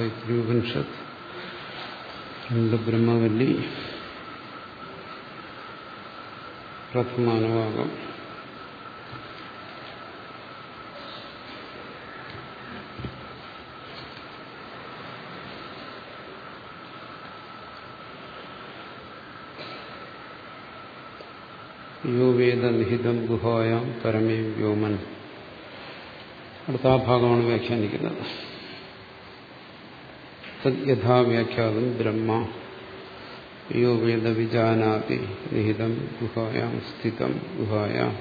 തൈത്രിയോപനിഷത്ത് രണ്ട് ബ്രഹ്മവല്ലി പ്രഥമാനുഭാഗം യോ വേദനിഹിതം ഗുഹായാം പരമേ വ്യോമൻ. അടുത്ത ആ ഭാഗമാണ് വ്യാഖ്യാനിക്കുന്നത്. യഥാവ്യാഖ്യാതം ബ്രഹ്മ യോ വേദ വിജാനാതി നിഹിതം ഗുഹായാം സ്ഥിതം ഗുഹായാം.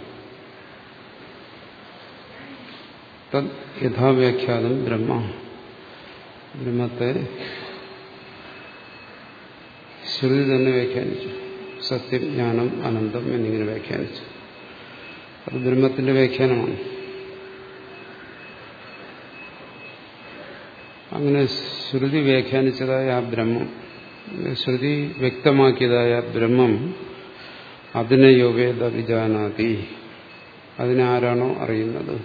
തദ് യഥാവ്യാഖ്യാതം ബ്രഹ്മ. ബ്രഹ്മത്തെ ശ്രുതി തന്നെ വ്യാഖ്യാനിച്ചു. സത്യം ജ്ഞാനം അനന്തം എന്നിങ്ങനെ വ്യാഖ്യാനിച്ചു. അത് ബ്രഹ്മത്തിന്റെ വ്യാഖ്യാനമാണ്. അങ്ങനെ ശ്രുതി വ്യാഖ്യാനിച്ചതായ ആ ബ്രഹ്മം ശ്രുതി വ്യക്തമാക്കിയതായ ബ്രഹ്മം അതിനെ യോഗേത വിജാനാതി. അതിനെ ആരാണോ അറിയുന്നത്?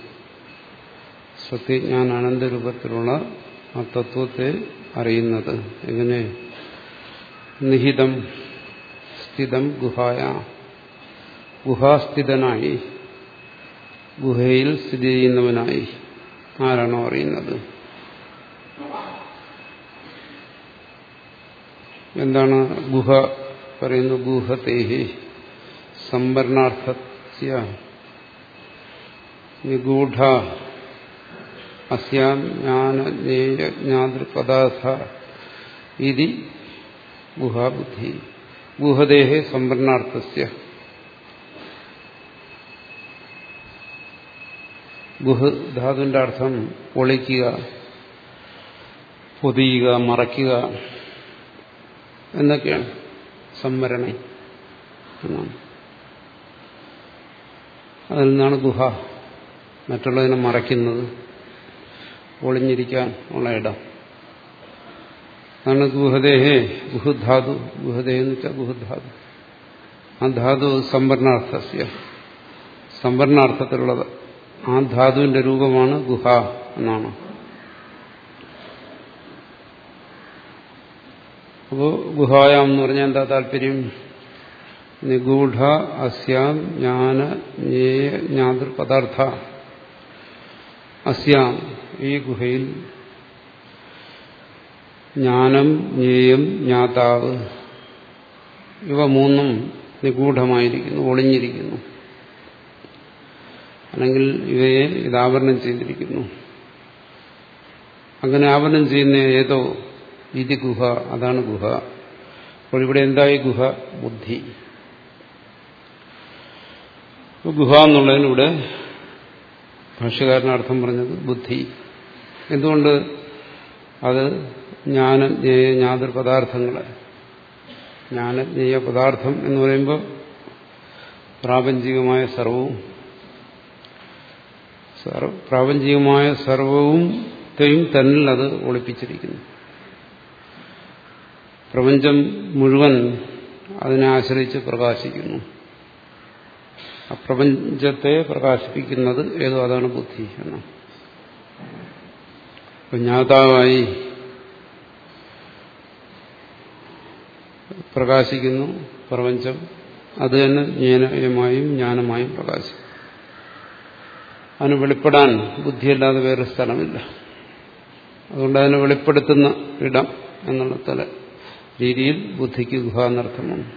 സത്യജ്ഞാന അനന്തരൂപത്തിലുള്ള ആ തത്വത്തെ അറിയുന്നത്. എങ്ങനെ? നിഹിതം സ്ഥിതം ഗുഹായ. ഗുഹാസ്ഥിതനായി ഗുഹയിൽ സ്ഥിതി ചെയ്യുന്നവനായി ആരാണോ അറിയുന്നത്? എന്താണ് ഗുഹ പറയുന്നു ഗുഹത്തേഹി സംവരണാർത്ഥസ്യ. നിഗൂഢ. അസ്യാം ജ്ഞാനജ്ഞേയജ്ഞാതൃപദാർത്ഥ ഇതി ഗുഹാബുദ്ധി. ഗുഹദേഹേ സംവരണാർത്ഥസ്യ. ഗുഹ ധാതുവിന്റെ അർത്ഥം ഒളിക്കുക പൊതിയുക മറയ്ക്കുക. എന്നൊക്കെയാണ് സംവരണ. എന്നാണ് അതിൽ നിന്നാണ് ഗുഹ. മറ്റുള്ളതിനെ മറയ്ക്കുന്നത്. ഒളിഞ്ഞിരിക്കാൻ ഉള്ള ഇടം. അതാണ് ഗുഹദേഹേ. ഗുഹുധാതു. ഗുഹദേഹ എന്ന് വെച്ചാൽ ഗുഹുധാതു. ആ ധാതു സംവരണാർത്ഥസ്യ. സംവരണാർത്ഥത്തിലുള്ളത് ആ ധാതുവിന്റെ രൂപമാണ് ഗുഹ എന്നാണ്. അപ്പോ ഗുഹായാം എന്ന് പറഞ്ഞാൽ എന്താ താല്പര്യം? നിഗൂഢ അസ്യാം ജ്ഞാന ജ്ഞേയ ജ്ഞാതൃപദാർത്ഥ. അസ്യാം ഈ ഗുഹയിൽ ജ്ഞാനം ജ്ഞേയം ജ്ഞാതാവ് ഇവ മൂന്നും നിഗൂഢമായിരിക്കുന്നു ഒളിഞ്ഞിരിക്കുന്നു. അല്ലെങ്കിൽ ഇവയെ ഇതാവരണം ചെയ്തിരിക്കുന്നു. അങ്ങനെ ആവരണം ചെയ്യുന്ന ഏതോ ഇത് ഗുഹ അതാണ് ഗുഹ. അപ്പോൾ ഇവിടെ എന്തായി ഗുഹ? ബുദ്ധി. ഗുഹ എന്നുള്ളതിലൂടെ ഭാഷകാരൻ അർത്ഥം പറഞ്ഞത് ബുദ്ധി. എന്തുകൊണ്ട്? അത് ജ്ഞാനജ്ഞേയ ജ്ഞാതൃ പദാർത്ഥങ്ങളെ. ജ്ഞാനജ്ഞേയ പദാർത്ഥം എന്ന് പറയുമ്പോൾ പ്രാപഞ്ചികമായ സർവവും പ്രാപഞ്ചികമായ സർവവും തന്നിൽ അത് ഒളിപ്പിച്ചിരിക്കുന്നു. പ്രപഞ്ചം മുഴുവൻ അതിനെ ആശ്രയിച്ച് പ്രകാശിക്കുന്നു. ആ പ്രപഞ്ചത്തെ പ്രകാശിപ്പിക്കുന്നത് ഏതോ അതാണ് ബുദ്ധി എന്ന്. ജ്ഞാതാവായി പ്രകാശിക്കുന്നു പ്രപഞ്ചം. അത് തന്നെ ജ്ഞാനമായും ജ്ഞാനമായും പ്രകാശിക്കും അതിന് വെളിപ്പെടാൻ ബുദ്ധിയല്ലാതെ വേറെ സ്ഥലമില്ല. അതുകൊണ്ട് അതിനെ വെളിപ്പെടുത്തുന്ന ഇടം എന്നുള്ള തല രീതിയിൽ ബുദ്ധിക്ക് ഗുഹ എന്നർത്ഥമാണ്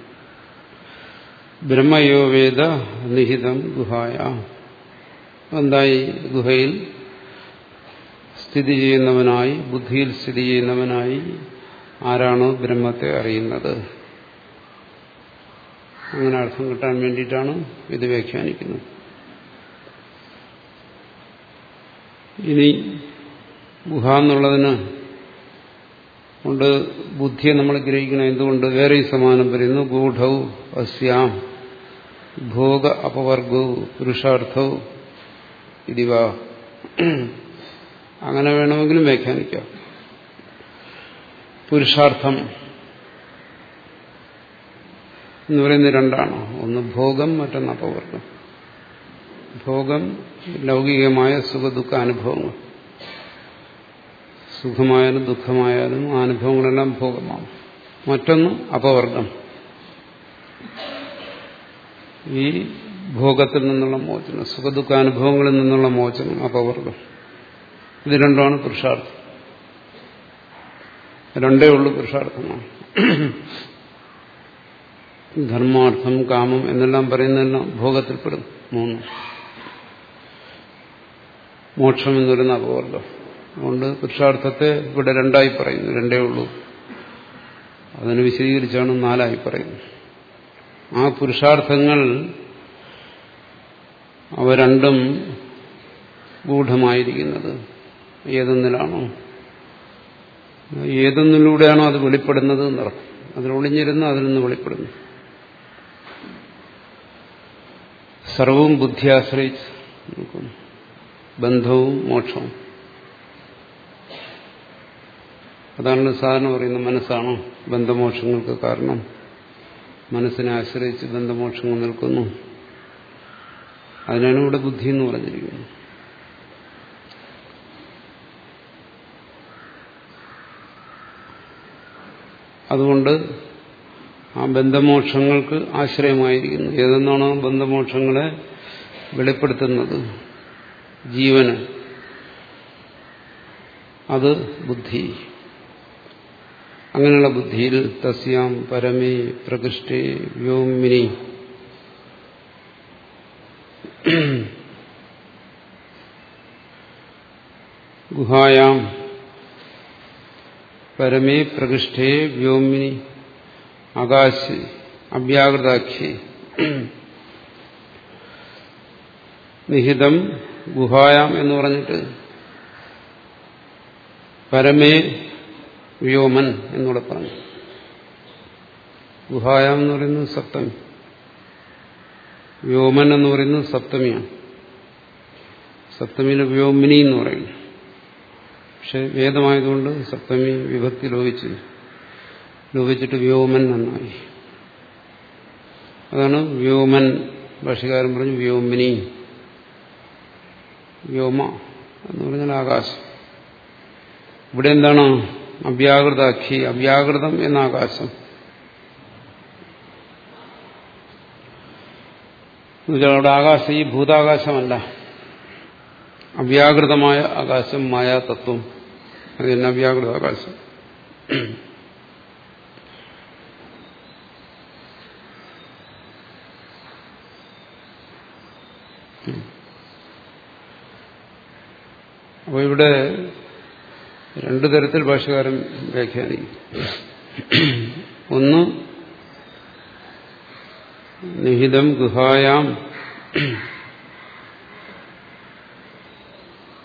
ബ്രഹ്മയോവേദ നിഹിതം ഗുഹായ. എന്തായി? ഗുഹയിൽ സ്ഥിതി ചെയ്യുന്നവനായി ബുദ്ധിയിൽ സ്ഥിതി ചെയ്യുന്നവനായി ആരാണോ ബ്രഹ്മത്തെ അറിയുന്നത്. അങ്ങനെ അർത്ഥം കിട്ടാൻ വേണ്ടിയിട്ടാണ് ഇത് വ്യാഖ്യാനിക്കുന്നത്. ഇനി ഗുഹ എന്നുള്ളതിന് കൊണ്ട് ബുദ്ധിയെ നമ്മൾ ഗ്രഹിക്കണം. എന്തുകൊണ്ട്? വേറെ സമാനം പറയുന്നു ഗൂഢവും അസ്യാം ഭോഗ അപവർഗവും പുരുഷാർത്ഥവും ഇതിവ അങ്ങനെ വേണമെങ്കിലും വ്യാഖ്യാനിക്കാം. പുരുഷാർത്ഥം എന്ന് പറയുന്നത് രണ്ടാണ്. ഒന്ന് ഭോഗം മറ്റൊന്ന് അപവർഗം. ഭോഗം ലൗകികമായ സുഖദുഃഖ അനുഭവങ്ങൾ സുഖമായാലും ദുഃഖമായാലും ആ അനുഭവങ്ങളെല്ലാം ഭോഗമാണ്. മറ്റൊന്ന് അപവർഗം. ഈ ഭോഗത്തിൽ നിന്നുള്ള മോചനം സുഖദുഃഖാനുഭവങ്ങളിൽ നിന്നുള്ള മോചനം അപവർഗം. ഇത് രണ്ടുമാണ് പുരുഷാർത്ഥം. രണ്ടേ ഉള്ളൂ പുരുഷാർത്ഥമാണ്. ധർമാർത്ഥം കാമം എന്നെല്ലാം പറയുന്നതെല്ലാം ഭോഗത്തിൽപ്പെടും മൂന്ന്. മോക്ഷം എന്ന് പറയുന്ന അപവർഗം. അതുകൊണ്ട് പുരുഷാർത്ഥത്തെ ഇവിടെ രണ്ടായി പറയുന്നു. രണ്ടേ ഉള്ളൂ. അതിനെ വിശദീകരിച്ചാണ് നാലായി പറയുന്നത്. ആ പുരുഷാർത്ഥങ്ങൾ അവ രണ്ടും ഗൂഢമായിരിക്കുന്നത് ഏതൊന്നിലാണോ? ഏതൊന്നിലൂടെയാണോ അത് വെളിപ്പെടുന്നത് എന്നർത്ഥം. അതിലൊളിഞ്ഞിരുന്ന് അതിൽ നിന്ന് വെളിപ്പെടുന്നു. സർവവും ബുദ്ധി ആശ്രയിച്ച് ബന്ധവും മോക്ഷവും. അതാണ് സാധാരണ പറയുന്നത് മനസ്സാണോ. ബന്ധമോക്ഷങ്ങൾക്ക് കാരണം. മനസ്സിനെ ആശ്രയിച്ച് ബന്ധമോക്ഷങ്ങൾ നിൽക്കുന്നു. അതിനാണ് ഇവിടെ ബുദ്ധി എന്ന് പറഞ്ഞിരിക്കുന്നത് അതുകൊണ്ട് ആ ബന്ധമോക്ഷങ്ങൾക്ക് ആശ്രയമായിരിക്കുന്നു. ഏതെന്നാണോ ബന്ധമോക്ഷങ്ങളെ വെളിപ്പെടുത്തുന്നത്? ജീവന്. അത് ബുദ്ധി. അങ്ങനെയുള്ള ബുദ്ധിയിൽ തസ്യാം പരമേ പ്രകൃഷ്ടേ വ്യോമിനി. ഗുഹായാം പരമേ പ്രകൃഷ്ടേ വ്യോമിനി. ആകാശ് അവ്യാകൃതാഖ്യേ നിഹിതം ഗുഹായാം എന്ന് പറഞ്ഞിട്ട് പരമേ വ്യോമൻ എന്നൂടെ പറഞ്ഞു. ഗുഹായം എന്ന് പറയുന്നത് സപ്തമി. വ്യോമൻ എന്ന് പറയുന്നത് സപ്തമിയാണ്. സപ്തമിയിലെ വ്യോമിനി എന്ന് പറയുന്നു. പക്ഷെ വേദമായതുകൊണ്ട് സപ്തമി വിഭക്തി ലോപിച്ചു ലോപിച്ചിട്ട് വ്യോമൻ എന്നായി അതാണ് വ്യോമൻ ഭാഷകാരൻ പറഞ്ഞു വ്യോമിനി. വ്യോമ എന്ന് പറഞ്ഞാൽ ആകാശം. ഇവിടെ എന്താണ് അവ്യാകൃതാഖി അവ്യാകൃതം എന്ന ആകാശം അവിടെ ആകാശം ഈ ഭൂതാകാശമല്ല. അവ്യാകൃതമായ ആകാശം മായാതത്വം. അത് തന്നെ അവ്യാകൃത ആകാശം അപ്പോൾ ഇവിടെ രണ്ടു തരത്തിൽ ഭാഷകാരൻ വ്യാഖ്യാനിക്കും. ഒന്ന് നിഹിതം ഗുഹായാം.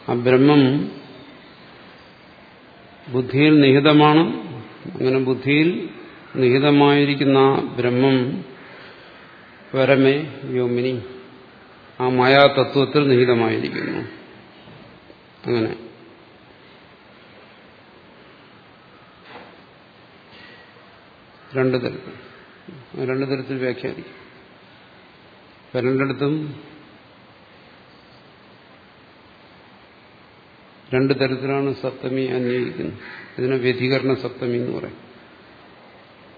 ആ ബ്രഹ്മം ബുദ്ധിയിൽ നിഹിതമാണ്. അങ്ങനെ ബുദ്ധിയിൽ നിഹിതമായിരിക്കുന്ന ആ ബ്രഹ്മം പരമേ വ്യോമിനി ആ മായാതത്വത്തിൽ നിഹിതമായിരിക്കുന്നു. അങ്ങനെ. രണ്ടു തരത്തിൽ രണ്ടു തരത്തിൽ വ്യാഖ്യാനിക്കും. രണ്ടിടത്തും രണ്ടു തരത്തിലാണ് സപ്തമി അന്വയിക്കുന്നത് ഇതിനെ വ്യതികരണ സപ്തമി എന്ന് പറയും.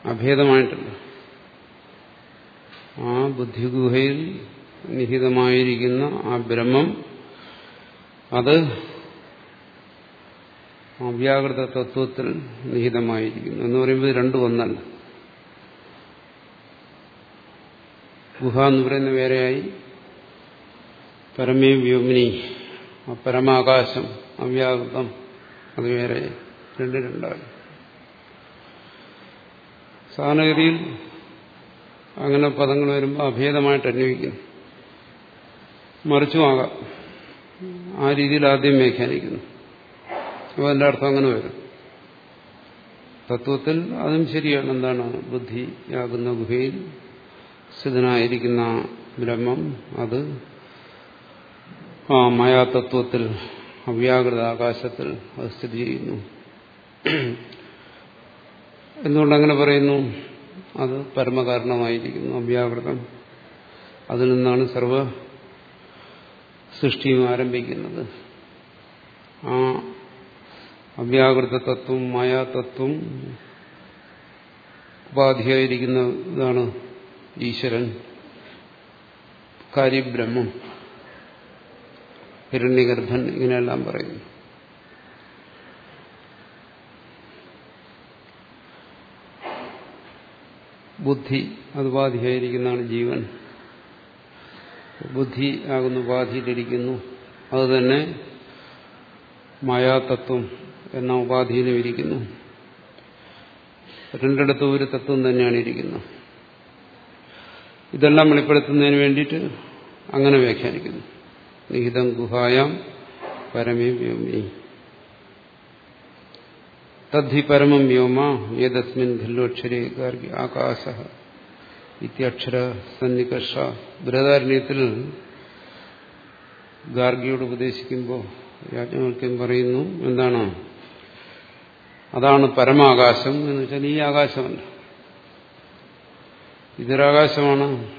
അഭേദമായിട്ടുണ്ട് ആ ബുദ്ധിഗുഹയിൽ നിഹിതമായിരിക്കുന്ന ആ ബ്രഹ്മം അത് അവ്യാകൃത തത്വത്തിൽ നിഹിതമായിരിക്കുന്നു. എന്ന് പറയുമ്പോൾ രണ്ടും ഒന്നല്ല. ഗുഹ എന്ന് പറയുന്ന വേറെയായി. പരമേ വ്യോമിനി ആ പരമാകാശം അവ്യാകൃതം അത് വേറെ രണ്ട് രണ്ടാണ്. സാധാരണഗതിയിൽ അങ്ങനെ പദങ്ങൾ വരുമ്പോൾ അഭേദമായിട്ട് അന്വയിക്കുന്നു. മറിച്ചുമാകാം. ആ രീതിയിൽ ആദ്യം വ്യാഖ്യാനിക്കുന്നു. അപ്പോൾ അതിന്റെ അർത്ഥം അങ്ങനെ വരും. തത്വത്തിൽ അതും ശരിയാണ്. എന്താണ്? ബുദ്ധിയാകുന്ന ഗുഹയിൽ സ്ഥിതനായിരിക്കുന്ന ബ്രഹ്മം അത് ആ മായാതത്വത്തിൽ അവ്യാകൃത ആകാശത്തിൽ അത് സ്ഥിതി ചെയ്യുന്നു. എന്തുകൊണ്ടങ്ങനെ പറയുന്നു? അത് പരമകാരണമായിരിക്കുന്നു അവ്യാകൃതം. അതിൽ നിന്നാണ് സർവ സൃഷ്ടിയും ആരംഭിക്കുന്നത്. ആ അവ്യാകൃത തത്വം മായാതത്വം ഉപാധിയായിരിക്കുന്ന ഇതാണ് ഈശ്വരൻ കാര്യബ്രഹ്മം ഹിരണ്യഗർഭൻ ഇങ്ങനെയെല്ലാം പറയുന്നു. ബുദ്ധി അത് ഉപാധിയായിരിക്കുന്നതാണ് ജീവൻ. ബുദ്ധി ആകുന്ന ഉപാധിയിലിരിക്കുന്നു. അതുതന്നെ മായാതത്വം എന്ന ഉപാധിയിലും ഇരിക്കുന്നു. രണ്ടിടത്തും ഒരു തത്വം തന്നെയാണ് ഇരിക്കുന്നത്. ഇതെല്ലാം വെളിപ്പെടുത്തുന്നതിന് വേണ്ടിയിട്ട് അങ്ങനെ വ്യാഖ്യാനിക്കുന്നു. നിഹിതം ഗുഹായാം പരമേ വ്യോമി. തദ്ധി പരമം വ്യോമ ഏതസ്മിൻ ഖല്ലോക്ഷരേ ഗാർഗി ആകാശ ഇത്യക്ഷര സന്നികർഷ. ബൃഹദാരണ്യത്തിൽ ഗാർഗിയോട് ഉപദേശിക്കുമ്പോൾ യാജ്ഞവൽക്യം പറയുന്നു എന്താണ്? അതാണ് പരമാകാശം എന്ന് വെച്ചാൽ ഈ ആകാശമല്ല. ഇതൊരാകാശമാണ്.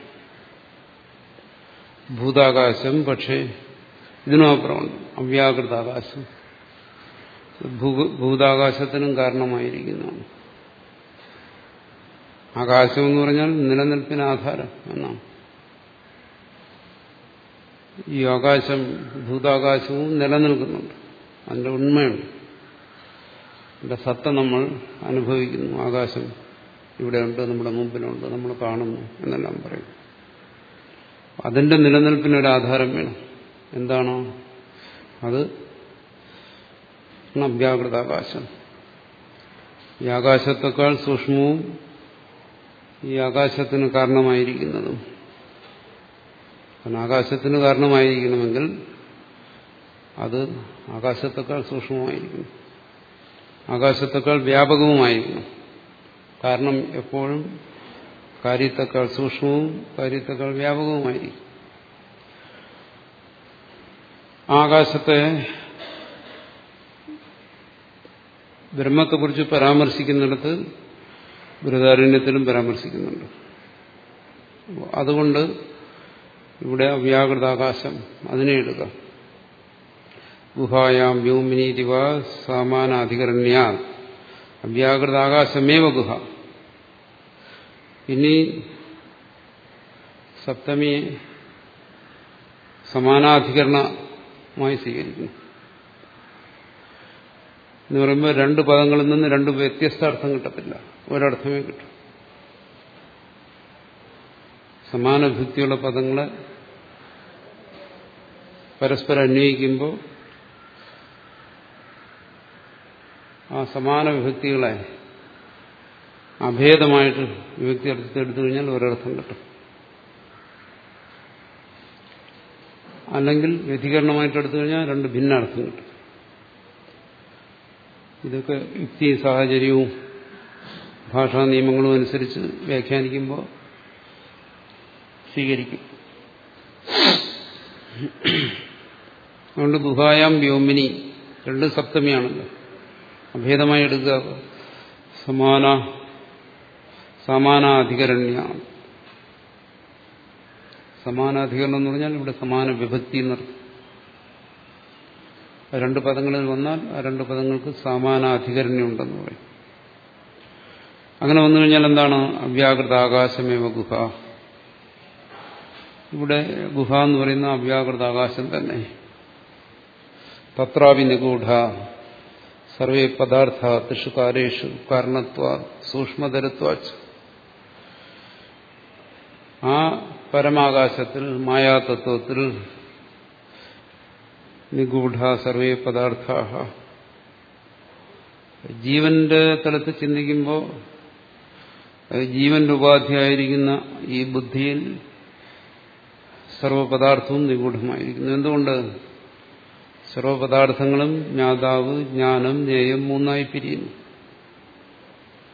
ഭൂതാകാശം പക്ഷേ ഇതിനപ്പുറമുണ്ട് അവ്യാകൃതാകാശം. ഭൂതാകാശത്തിനും കാരണമായിരിക്കുന്നതാണ്. ആകാശം എന്ന് പറഞ്ഞാൽ നിലനിൽപ്പിന് ആധാരം എന്നാണ്. ഈ ആകാശം ഭൂതാകാശവും നിലനിൽക്കുന്നുണ്ട്. അതിന്റെ ഉണ്മയുണ്ട്. അതിന്റെ സത്ത നമ്മൾ അനുഭവിക്കുന്നു ആകാശം. ഇവിടെയുണ്ട് നമ്മുടെ മുമ്പിലുണ്ട് നമ്മൾ കാണുന്നു എന്നെല്ലാം പറയും. അതിന്റെ നിലനിൽപ്പിന് ഒരു ആധാരം വേണം. എന്താണോ? അത് വ്യാകൃതാകാശം ഈ ആകാശത്തെക്കാൾ സൂക്ഷ്മവും ഈ ആകാശത്തിന് കാരണമായിരിക്കുന്നതും. കാരണം ആകാശത്തിന് കാരണമായിരിക്കണമെങ്കിൽ അത് ആകാശത്തെക്കാൾ സൂക്ഷ്മമായിരിക്കണം. ആകാശത്തെക്കാൾ വ്യാപകവുമായിരിക്കണം. കാരണം എപ്പോഴും കാര്യത്തെക്കാൾ സൂക്ഷ്മവും കാര്യത്തെക്കാൾ വ്യാപകവുമായിരിക്കും. ആകാശത്തെ ബ്രഹ്മത്തെക്കുറിച്ച് പരാമർശിക്കുന്നിടത്ത് ബൃതാരണ്യത്തിലും പരാമർശിക്കുന്നുണ്ട്. അതുകൊണ്ട് ഇവിടെ അവ്യാകൃതാകാശം അതിനെ എടുക്കാം ഗുഹായാം വ്യോമിനീതിവ സമാനാധികരണ്യ അവ്യാകൃതാകാശമേവ ഗുഹ ഇനി സപ്തമി സമാനാധികരണമായി സ്വീകരിക്കുന്നു. എന്ന് പറയുമ്പോൾ രണ്ട് പദങ്ങളിൽ നിന്ന് രണ്ട് വ്യത്യസ്ത അർത്ഥം കിട്ടത്തില്ല. ഒരർത്ഥമേ കിട്ടും. സമാനഭക്തിയുള്ള പദങ്ങളെ പരസ്പരം അന്വയിക്കുമ്പോൾ ആ സമാന വിഭക്തികളെ അഭേദമായിട്ട് വിഭക്തി അർത്ഥത്തെ കഴിഞ്ഞാൽ ഒരർത്ഥം കിട്ടും. അല്ലെങ്കിൽ വ്യതികരണമായിട്ട് എടുത്തു കഴിഞ്ഞാൽ രണ്ട് ഭിന്ന അർത്ഥം കിട്ടും. ഇതൊക്കെ യുക്തി സാഹചര്യവും ഭാഷാ നിയമങ്ങളും അനുസരിച്ച് വ്യാഖ്യാനിക്കുമ്പോൾ സ്വീകരിക്കും. അതുകൊണ്ട് ഗുഹായാം വ്യോമിനി രണ്ട് സപ്തമിയാണല്ലോ. അഭേദമായി എടുക്കുക. സമാന സമാനാധികരണ്യ. സമാനാധികരണം എന്ന് പറഞ്ഞാൽ ഇവിടെ സമാന വിഭക്തി എന്നർത്ഥം രണ്ട് പദങ്ങളിൽ വന്നാൽ ആ രണ്ട് പദങ്ങൾക്ക് സമാനാധികരണ്യമുണ്ടെന്ന് പറയും. അങ്ങനെ വന്നു കഴിഞ്ഞാൽ എന്താണ്? അവ്യാകൃത ആകാശമേവ ഗുഹ. ഇവിടെ ഗുഹ എന്ന് പറയുന്ന അവ്യാകൃത ആകാശം തന്നെ. തത്രാവി നിഗൂഢ സർവേ പദാർത്ഥ തിഷു കാലേഷു കാരണത്വ സൂക്ഷ്മതരത്വ ആ പരമാകാശത്തിൽ മായാതത്വത്തിൽ നിഗൂഢ സർവേ പദാർത്ഥ ജീവന്റെ തലത്തിൽ ചിന്തിക്കുമ്പോൾ ജീവന്റെ ഉപാധിയായിരിക്കുന്ന ഈ ബുദ്ധിയിൽ സർവപദാർത്ഥവും നിഗൂഢമായിരിക്കുന്നു. എന്തുകൊണ്ട്? സർവപദാർത്ഥങ്ങളും ജ്ഞാതാവ് ജ്ഞാനം ജ്ഞേയം മൂന്നായി പിരിയുന്നു.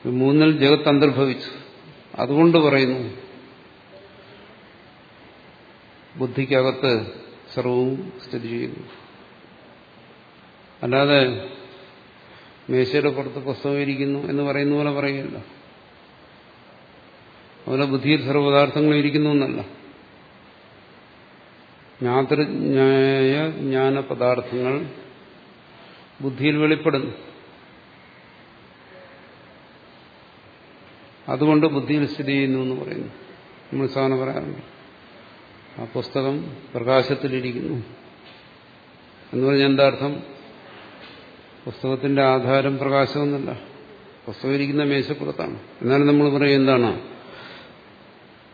മൂന്നിൽ ജഗത്ത് അന്തർഭവിച്ചു. അതുകൊണ്ട് പറയുന്നു ബുദ്ധിക്കകത്ത് സർവവും സ്ഥിതി ചെയ്യുന്നു. അല്ലാതെ മേശയുടെ പുറത്ത് പുസ്തകം ഇരിക്കുന്നു എന്ന് പറയുന്ന പോലെ പറയുകയല്ല. അതുപോലെ ബുദ്ധിയിൽ സർവപദാർത്ഥങ്ങളും ഇരിക്കുന്നു എന്നല്ല. ജ്ഞാതൃജ്ഞായ ജ്ഞാന പദാർത്ഥങ്ങൾ ബുദ്ധിയിൽ വെളിപ്പെടുന്നു. അതുകൊണ്ട് ബുദ്ധിയിൽ സ്ഥിതി ചെയ്യുന്നു എന്ന് പറയുന്നു. നമ്മൾ സാധനം പറയാറുണ്ട്. ആ പുസ്തകം പ്രകാശത്തിലിരിക്കുന്നു. എന്ന് പറഞ്ഞാൽ എന്താ അർത്ഥം? പുസ്തകത്തിന്റെ ആധാരം പ്രകാശമൊന്നുമല്ല പുസ്തകം ഇരിക്കുന്ന മേശപ്പുറത്താണ്. എന്നാലും നമ്മൾ പറയും എന്താണ്?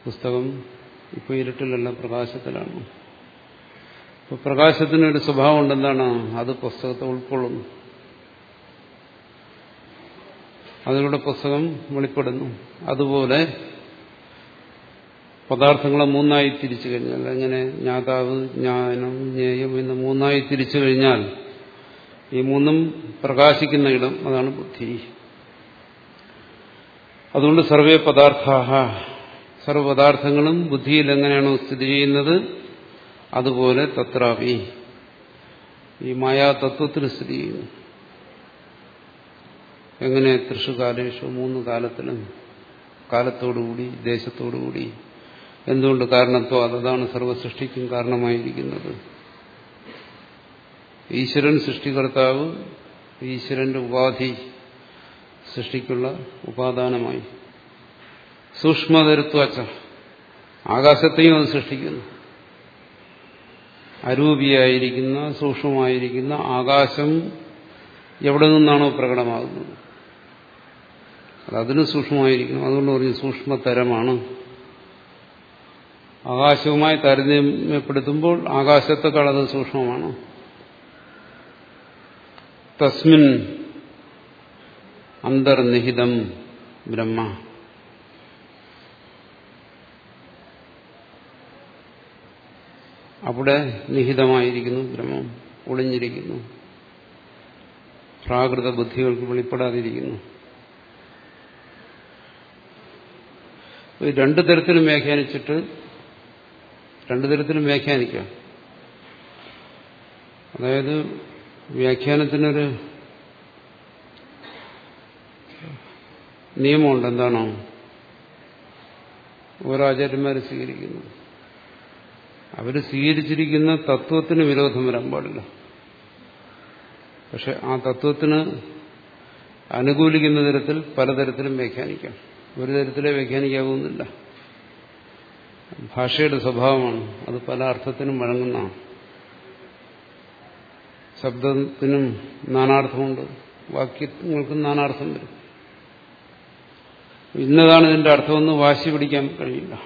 പുസ്തകം ഇപ്പോൾ ഇരുട്ടിലല്ല പ്രകാശത്തിലാണ്. പ്രകാശത്തിനൊരു സ്വഭാവം ഉണ്ടെന്താണ് അത് പുസ്തകത്തെ ഉൾക്കൊള്ളുന്നു. അതിലൂടെ പുസ്തകം വെളിപ്പെടുന്നു. അതുപോലെ പദാർത്ഥങ്ങളെ മൂന്നായി തിരിച്ചു കഴിഞ്ഞാൽ അങ്ങനെ ജ്ഞാതാവ് ജ്ഞാനം ജ്ഞേയം എന്ന് മൂന്നായി തിരിച്ചു കഴിഞ്ഞാൽ ഈ മൂന്നും പ്രകാശിക്കുന്ന ഇടം അതാണ് ബുദ്ധി. അതുകൊണ്ട് സർവേ പദാർത്ഥ സർവപദാർത്ഥങ്ങളും ബുദ്ധിയിൽ എങ്ങനെയാണോ സ്ഥിതി ചെയ്യുന്നത്? അതുപോലെ തത്രാപി ഈ മായാതത്വത്തിൽ സ്ഥിതി ചെയ്യുന്നു. എങ്ങനെ തൃശുകാലേഷു മൂന്ന് കാലത്തിലും കാലത്തോടുകൂടി ദേശത്തോടുകൂടി എന്തുകൊണ്ട് കാരണത്വം അതാണ് സർവസൃഷ്ടിക്കും കാരണമായിരിക്കുന്നത്. ഈശ്വരൻ സൃഷ്ടികർത്താവ് ഈശ്വരന്റെ ഉപാധി സൃഷ്ടിക്കുള്ള ഉപാദാനമായി. സൂക്ഷ്മതരുത്വച്ച ആകാശത്തെയും അത് സൃഷ്ടിക്കുന്നു. അരൂപിയായിരിക്കുന്ന സൂക്ഷ്മമായിരിക്കുന്ന ആകാശം എവിടെ നിന്നാണോ പ്രകടമാകുന്നത്. അതതിന് അതിന് സൂക്ഷ്മമായിരിക്കണം അതുകൊണ്ട് പറഞ്ഞു സൂക്ഷ്മതരമാണ്. ആകാശവുമായി താരതമ്യപ്പെടുത്തുമ്പോൾ ആകാശത്തെക്കാൾ അത് സൂക്ഷ്മമാണ്. തസ്മിൻ അന്തർനിഹിതം ബ്രഹ്മ. അവിടെ നിഹിതമായിരിക്കുന്നു ബ്രഹ്മം ഒളിഞ്ഞിരിക്കുന്നു. പ്രാകൃത ബുദ്ധികൾക്ക് വെളിപ്പെടാതിരിക്കുന്നു. രണ്ടു തരത്തിലും വ്യാഖ്യാനിച്ചിട്ട് രണ്ടു തരത്തിലും വ്യാഖ്യാനിക്കാം. അതായത് വ്യാഖ്യാനത്തിനൊരു നിയമമുണ്ട്. എന്താണോ? ഓരോ ആചാര്യന്മാർ സ്വീകരിക്കുന്നത് അവർ സ്വീകരിച്ചിരിക്കുന്ന തത്വത്തിന് വിരോധം വരാൻ പാടില്ല. പക്ഷെ ആ തത്വത്തിന് അനുകൂലിക്കുന്ന തരത്തിൽ പലതരത്തിലും വ്യാഖ്യാനിക്കാം. ഒരു തരത്തിലേ വ്യാഖ്യാനിക്കാവുന്നില്ല. ഭാഷയുടെ സ്വഭാവമാണ്. അത് പല അർത്ഥത്തിനും വഴങ്ങുന്നതാണ് ശബ്ദത്തിനും നാനാർത്ഥമുണ്ട്. വാക്യങ്ങൾക്കും നാനാർത്ഥം വരും. ഇന്നതാണ് ഇതിന്റെ അർത്ഥമെന്ന് വാശി പിടിക്കാൻ കഴിയില്ല.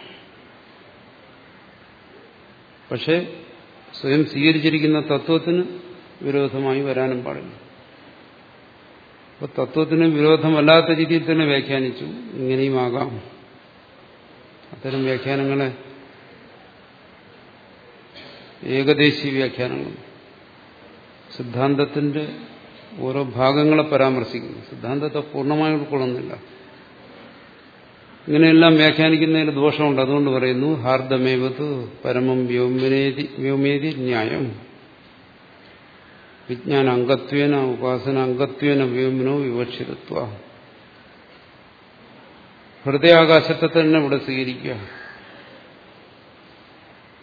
പക്ഷെ സ്വയം സ്വീകരിച്ചിരിക്കുന്ന തത്വത്തിന് വിരോധമായി വരാനും പാടില്ല. അപ്പൊ തത്വത്തിന് വിരോധമല്ലാത്ത രീതിയിൽ തന്നെ വ്യാഖ്യാനിച്ചു. ഇങ്ങനെയും ആകാം. അത്തരം വ്യാഖ്യാനങ്ങളെ ഏകദേശീയ വ്യാഖ്യാനങ്ങൾ. സിദ്ധാന്തത്തിന്റെ ഓരോ ഭാഗങ്ങളെ പരാമർശിക്കുന്നു. സിദ്ധാന്തത്തെ പൂർണമായി ഉൾക്കൊള്ളുന്നില്ല. ഇങ്ങനെയെല്ലാം വ്യാഖ്യാനിക്കുന്നതിന് ദോഷമുണ്ട്. അതുകൊണ്ട് പറയുന്നു ഹാർദമേവതു പരമം വ്യോമേതി വ്യോമേതി ന്യായം. വിജ്ഞാന അംഗത്വേന ഉപാസന അംഗത്വേന വ്യോമനോ വിവക്ഷിതത്വ. ഹൃദയാകാശത്തെ തന്നെ ഇവിടെ സ്വീകരിക്കുക.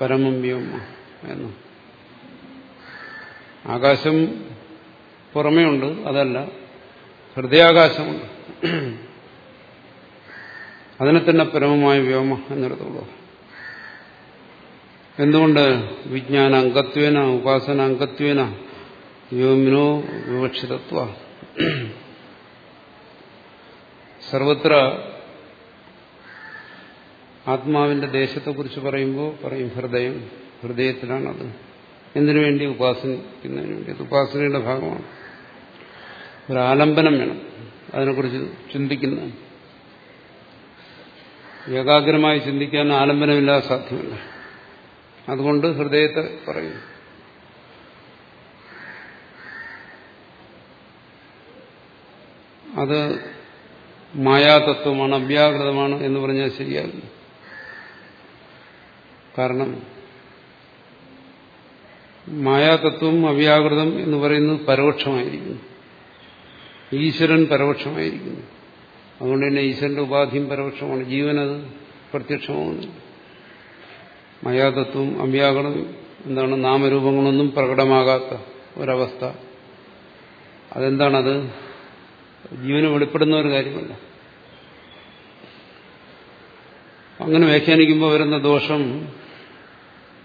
പരമം വ്യോമ എന്ന്. ആകാശം പുറമേ ഉണ്ട് അതല്ല ഹൃദയാകാശമുണ്ട്. അതിനെ തന്നെ പരമമായ വ്യോമ എന്നിടത്തുള്ളൂ. എന്തുകൊണ്ട് വിജ്ഞാന അംഗത്വേന ഉപാസന അംഗത്വേന വ്യോമിനോ വിവക്ഷിതത്വ? സർവത്ര ആത്മാവിന്റെ ദേശത്തെക്കുറിച്ച് പറയുമ്പോൾ പറയും ഹൃദയം ഹൃദയത്തിലാണത്. എന്തിനു വേണ്ടി ഉപാസനിക്കുന്നതിന് വേണ്ടി? അത് ഉപാസനയുടെ ഭാഗമാണ്. ഒരു ആലംബനം വേണം. അതിനെക്കുറിച്ച് ചിന്തിക്കുന്ന ഏകാഗ്രമായി ചിന്തിക്കാൻ ആലംബനമില്ലാതെ സാധ്യമല്ല. അതുകൊണ്ട് ഹൃദയത്തെ പറയുന്നു. അത് മായാതത്വമാണ് അവ്യാകൃതമാണ് എന്ന് പറഞ്ഞാൽ ശരിയാകും കാരണം മായാതത്വം അവ്യാകൃതം എന്ന് പറയുന്നത് പരോക്ഷമായിരിക്കുന്നു. ഈശ്വരൻ പരോക്ഷമായിരിക്കുന്നു. അതുകൊണ്ട് തന്നെ ഈശ്വരന്റെ ഉപാധിയും പരോക്ഷമാണ് ജീവനത് പ്രത്യക്ഷമാണ്. മയാതത്വം അമ്യാകളും എന്താണ് നാമരൂപങ്ങളൊന്നും പ്രകടമാകാത്ത ഒരവസ്ഥ. അതെന്താണത്? ജീവന് വെളിപ്പെടുന്ന ഒരു കാര്യമല്ല. അങ്ങനെ വ്യാഖ്യാനിക്കുമ്പോൾ വരുന്ന ദോഷം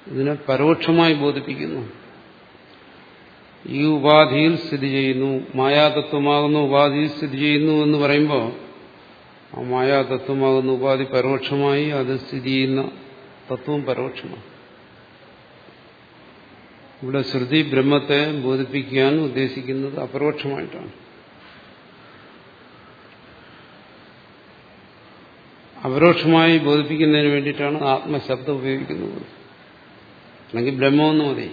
ഇതിനെ പരോക്ഷമായി ബോധിപ്പിക്കുന്നു. ഈ ഉപാധിയിൽ സ്ഥിതി ചെയ്യുന്നു മായാതത്വമാകുന്ന ഉപാധിയിൽ സ്ഥിതി ചെയ്യുന്നു എന്ന് പറയുമ്പോൾ ആ മായാതത്വമാകുന്ന ഉപാധി പരോക്ഷമായി അത് സ്ഥിതി ചെയ്യുന്ന തത്വം പരോക്ഷമാണ്. ഇവിടെ ശ്രുതി ബ്രഹ്മത്തെ ബോധിപ്പിക്കാൻ ഉദ്ദേശിക്കുന്നത് അപരോക്ഷമായിട്ടാണ്. അപരോക്ഷമായി ബോധിപ്പിക്കുന്നതിന് വേണ്ടിയിട്ടാണ് ആത്മശബ്ദം ഉപയോഗിക്കുന്നത്. അല്ലെങ്കിൽ ബ്രഹ്മമെന്ന് മതി.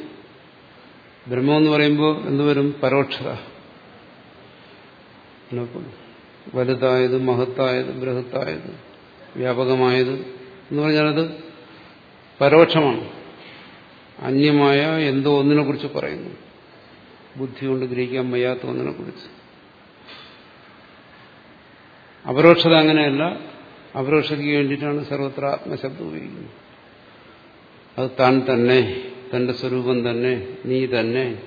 ബ്രഹ്മമെന്ന് പറയുമ്പോൾ എന്തുവരും പരോക്ഷത. വലുതായത് മഹത്തായത് ബൃഹത്തായത് വ്യാപകമായത് എന്ന് പറഞ്ഞാൽ അത് പരോക്ഷമാണ്. അന്യമായ എന്തോ ഒന്നിനെ കുറിച്ച് പറയുന്നു. ബുദ്ധി കൊണ്ട് ഗ്രഹിക്കാൻ വയ്യാത്ത ഒന്നിനെ കുറിച്ച്. അപരോക്ഷത അങ്ങനെയല്ല. അപരോക്ഷതയ്ക്ക് വേണ്ടിയിട്ടാണ് സർവത്ര ആത്മശബ്ദം ഉപയോഗിക്കുന്നത്. അത് താൻ തന്നെ തന്റെ സ്വരൂപം തന്നെ നീ തന്നെ.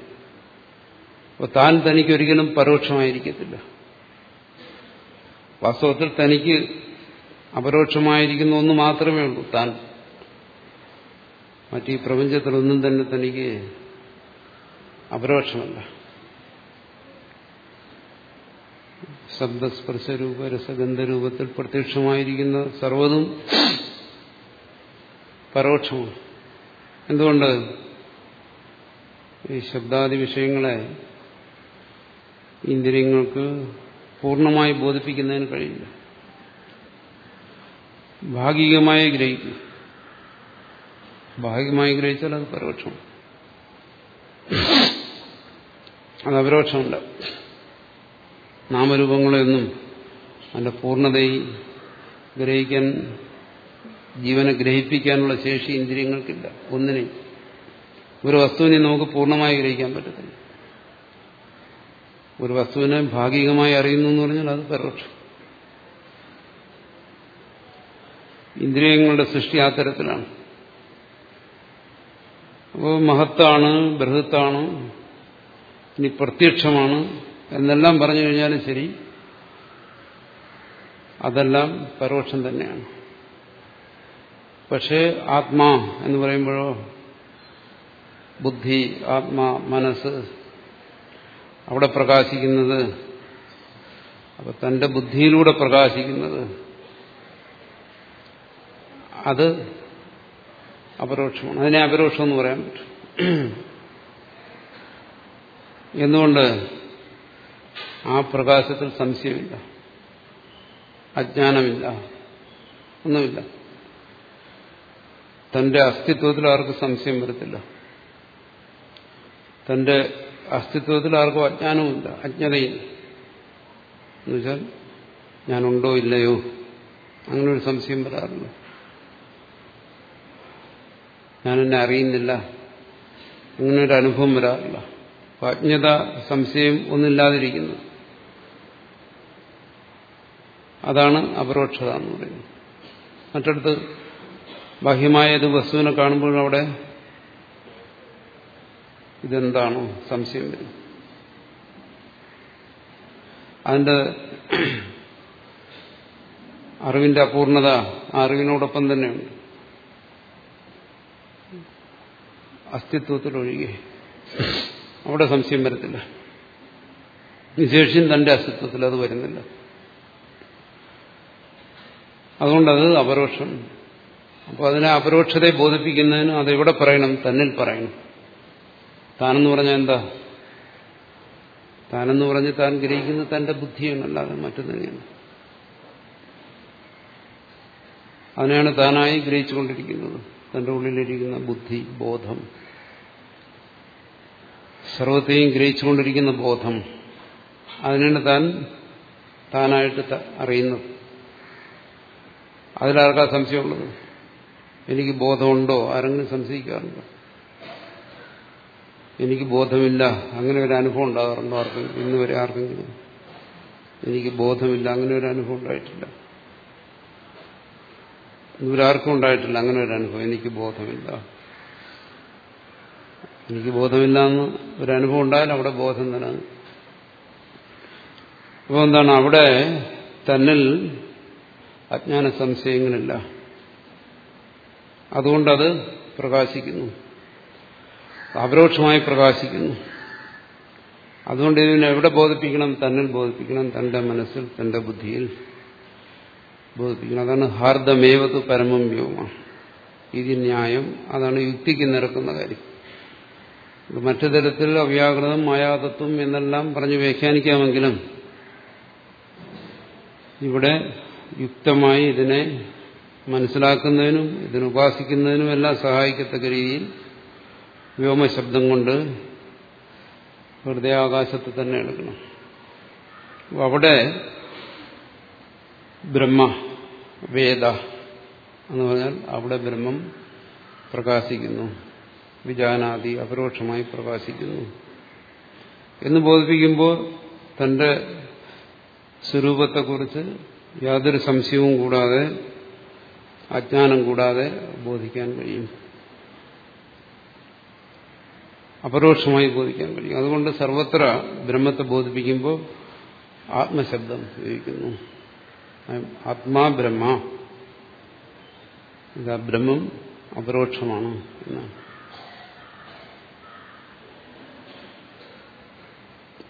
അപ്പോൾ താൻ തനിക്കൊരിക്കലും പരോക്ഷമായിരിക്കത്തില്ല. വാസ്തവത്തിൽ തനിക്ക് അപരോക്ഷമായിരിക്കുന്ന ഒന്ന് മാത്രമേ ഉള്ളൂ. താൻ മറ്റീ പ്രപഞ്ചത്തിലൊന്നും തന്നെ തനിക്ക് അപരോക്ഷമല്ല. ശബ്ദസ്പർശരൂപ രസഗന്ധരൂപത്തിൽ പ്രത്യക്ഷമായിരിക്കുന്ന സർവതും പരോക്ഷമാണ്. എന്തുകൊണ്ട്? ഈ ശബ്ദാദി വിഷയങ്ങളെ ഇന്ദ്രിയങ്ങൾക്ക് പൂർണമായി ബോധിപ്പിക്കുന്നതിന് കഴിയില്ല. ഭാഗികമായി ഗ്രഹിക്കും. ഭാഗികമായി ഗ്രഹിച്ചാൽ അത് പരോക്ഷം അത് അപരോക്ഷമല്ല. നാമരൂപങ്ങളെയൊന്നും അതിന്റെ പൂർണതയിൽ ഗ്രഹിക്കാൻ ജീവനെ ഗ്രഹിപ്പിക്കാനുള്ള ശേഷി ഇന്ദ്രിയങ്ങൾക്കില്ല. ഒന്നിനെയും ഒരു വസ്തുവിനെ നമുക്ക് പൂർണമായി ഗ്രഹിക്കാൻ പറ്റത്തില്ല. ഒരു വസ്തുവിനെ ഭാഗികമായി അറിയുന്നു എന്ന് പറഞ്ഞാൽ അത് പരോക്ഷം ഇന്ദ്രിയങ്ങളുടെ സൃഷ്ടി ആ തരത്തിലാണ്. അപ്പോൾ മഹത്താണ് ബൃഹത്താണ് ഇനി പ്രത്യക്ഷമാണ് എന്നെല്ലാം പറഞ്ഞു കഴിഞ്ഞാലും ശരി അതെല്ലാം പരോക്ഷം തന്നെയാണ്. പക്ഷേ ആത്മാ എന്ന് പറയുമ്പോഴോ ബുദ്ധി ആത്മാ മനസ്സ് അവിടെ പ്രകാശിക്കുന്നത് അപ്പൊ തന്റെ ബുദ്ധിയിലൂടെ പ്രകാശിക്കുന്നത്. അത് അപരോക്ഷമാണ്. അതിനെ അപരോക്ഷം എന്ന് പറയാൻ പറ്റും. എന്തുകൊണ്ട് ആ പ്രകാശത്തിൽ സംശയമില്ല? അജ്ഞാനമില്ല. ഒന്നുമില്ല. തന്റെ അസ്തിത്വത്തിൽ ആർക്കും സംശയം വരത്തില്ല. തന്റെ അസ്തിത്വത്തിൽ ആർക്കും അജ്ഞാനവുമില്ല അജ്ഞതയില്ല. എന്നുവെച്ചാൽ ഞാനുണ്ടോ ഇല്ലയോ? അങ്ങനെ ഒരു സംശയം വരാറില്ല ഞാനെന്നെ അറിയുന്നില്ല. അങ്ങനെ ഒരു അനുഭവം വരാറില്ല. അജ്ഞത സംശയം ഒന്നില്ലാതിരിക്കുന്നു. അതാണ് അപരോക്ഷത എന്ന് പറയുന്നത്. മറ്റടുത്ത് ബാഹ്യമായ ഒരു വസ്തുവിനെ കാണുമ്പോഴും അവിടെ ഇതെന്താണോ സംശയം വരും. അതിന്റെ അറിവിന്റെ അപൂർണത അറിവിനോടൊപ്പം തന്നെയുണ്ട്. അസ്തിത്വത്തിലൊഴികെ. അവിടെ സംശയം വരത്തില്ല. വിശേഷം തന്റെ അസ്തിത്വത്തിൽ അത് വരുന്നില്ല. അതുകൊണ്ടത് അപരോക്ഷം. അപ്പോൾ അതിനെ അപരോക്ഷതയെ ബോധിപ്പിക്കുന്നതിന് അതെവിടെ പറയണം? തന്നിൽ പറയണം. താനെന്ന് പറഞ്ഞാൽ എന്താ? താനെന്ന് പറഞ്ഞ് താൻ ഗ്രഹിക്കുന്നത് തന്റെ ബുദ്ധിയാണ് അല്ലാതെ മറ്റൊന്നിനെയാണ് അതിനെയാണ് താനായി ഗ്രഹിച്ചുകൊണ്ടിരിക്കുന്നത്. തന്റെ ഉള്ളിലിരിക്കുന്ന ബുദ്ധി ബോധം സർവത്തെയും ഗ്രഹിച്ചുകൊണ്ടിരിക്കുന്ന ബോധം അതിനാണ് താൻ താനായിട്ട് അറിയുന്നത്. അതിലാർക്കാ സംശയമുള്ളത്? എനിക്ക് ബോധമുണ്ടോ? ആരെങ്കിലും സംശയിക്കാറുണ്ടോ? എനിക്ക് ബോധമില്ല. അങ്ങനെ ഒരു അനുഭവം ഉണ്ടാകാറുണ്ടോ ആർക്കും? ഇന്ന് വരെ ആർക്കെങ്കിലും? എനിക്ക് ബോധമില്ല. അങ്ങനെ ഒരു അനുഭവം ഉണ്ടായിട്ടില്ല. ഇവരാർക്കും ഉണ്ടായിട്ടില്ല. അങ്ങനെ ഒരു അനുഭവം. എനിക്ക് ബോധമില്ല. എനിക്ക് ബോധമില്ല എന്ന് ഒരു അനുഭവം ഉണ്ടായാൽ അവിടെ ബോധം തന്നെ. അപ്പോൾ എന്താണ്? അവിടെ തന്നിൽ അജ്ഞാന സംശയങ്ങളില്ല. അതുകൊണ്ടത് പ്രകാശിക്കുന്നു. അപരോക്ഷമായി പ്രകാശിക്കുന്നു. അതുകൊണ്ട് ഇതിനെ എവിടെ ബോധിപ്പിക്കണം? തന്നിൽ ബോധിപ്പിക്കണം. തന്റെ മനസ്സിൽ തന്റെ ബുദ്ധിയിൽ ബോധിപ്പിക്കണം. അതാണ് ഹാർദമേവത് പരമം വ്യോമ. ഇത് ന്യായം അതാണ് യുക്തിക്ക് നിരക്കുന്ന കാര്യം. മറ്റു തരത്തിൽ അവ്യാകൃതം മായാതത്വം എന്നെല്ലാം പറഞ്ഞ് വ്യാഖ്യാനിക്കാമെങ്കിലും ഇവിടെ യുക്തമായി ഇതിനെ മനസ്സിലാക്കുന്നതിനും ഇതിനുപാസിക്കുന്നതിനും എല്ലാം സഹായിക്കത്തക്ക രീതിയിൽ വ്യോമശബ്ദം കൊണ്ട് ഹൃദയാകാശത്ത് തന്നെ എടുക്കണം. അവിടെ ബ്രഹ്മ വേദ എന്ന് പറഞ്ഞാൽ അവിടെ ബ്രഹ്മം പ്രകാശിക്കുന്നു. വിജാനാദി അപരോക്ഷമായി പ്രകാശിക്കുന്നു. എന്ന് ബോധിപ്പിക്കുമ്പോൾ തന്റെ സ്വരൂപത്തെക്കുറിച്ച് യാതൊരു സംശയവും കൂടാതെ അജ്ഞാനം കൂടാതെ ബോധിക്കാൻ കഴിയും. അപരോക്ഷമായി ബോധിക്കാൻ കഴിയും. അതുകൊണ്ട് സർവത്ര ബ്രഹ്മത്തെ ബോധിപ്പിക്കുമ്പോൾ ആത്മശബ്ദം ഉപയോഗിക്കുന്നു ആത്മാ ബ്രഹ്മ. ഇതാ ബ്രഹ്മം അപരോക്ഷമാണ് എന്നാണ്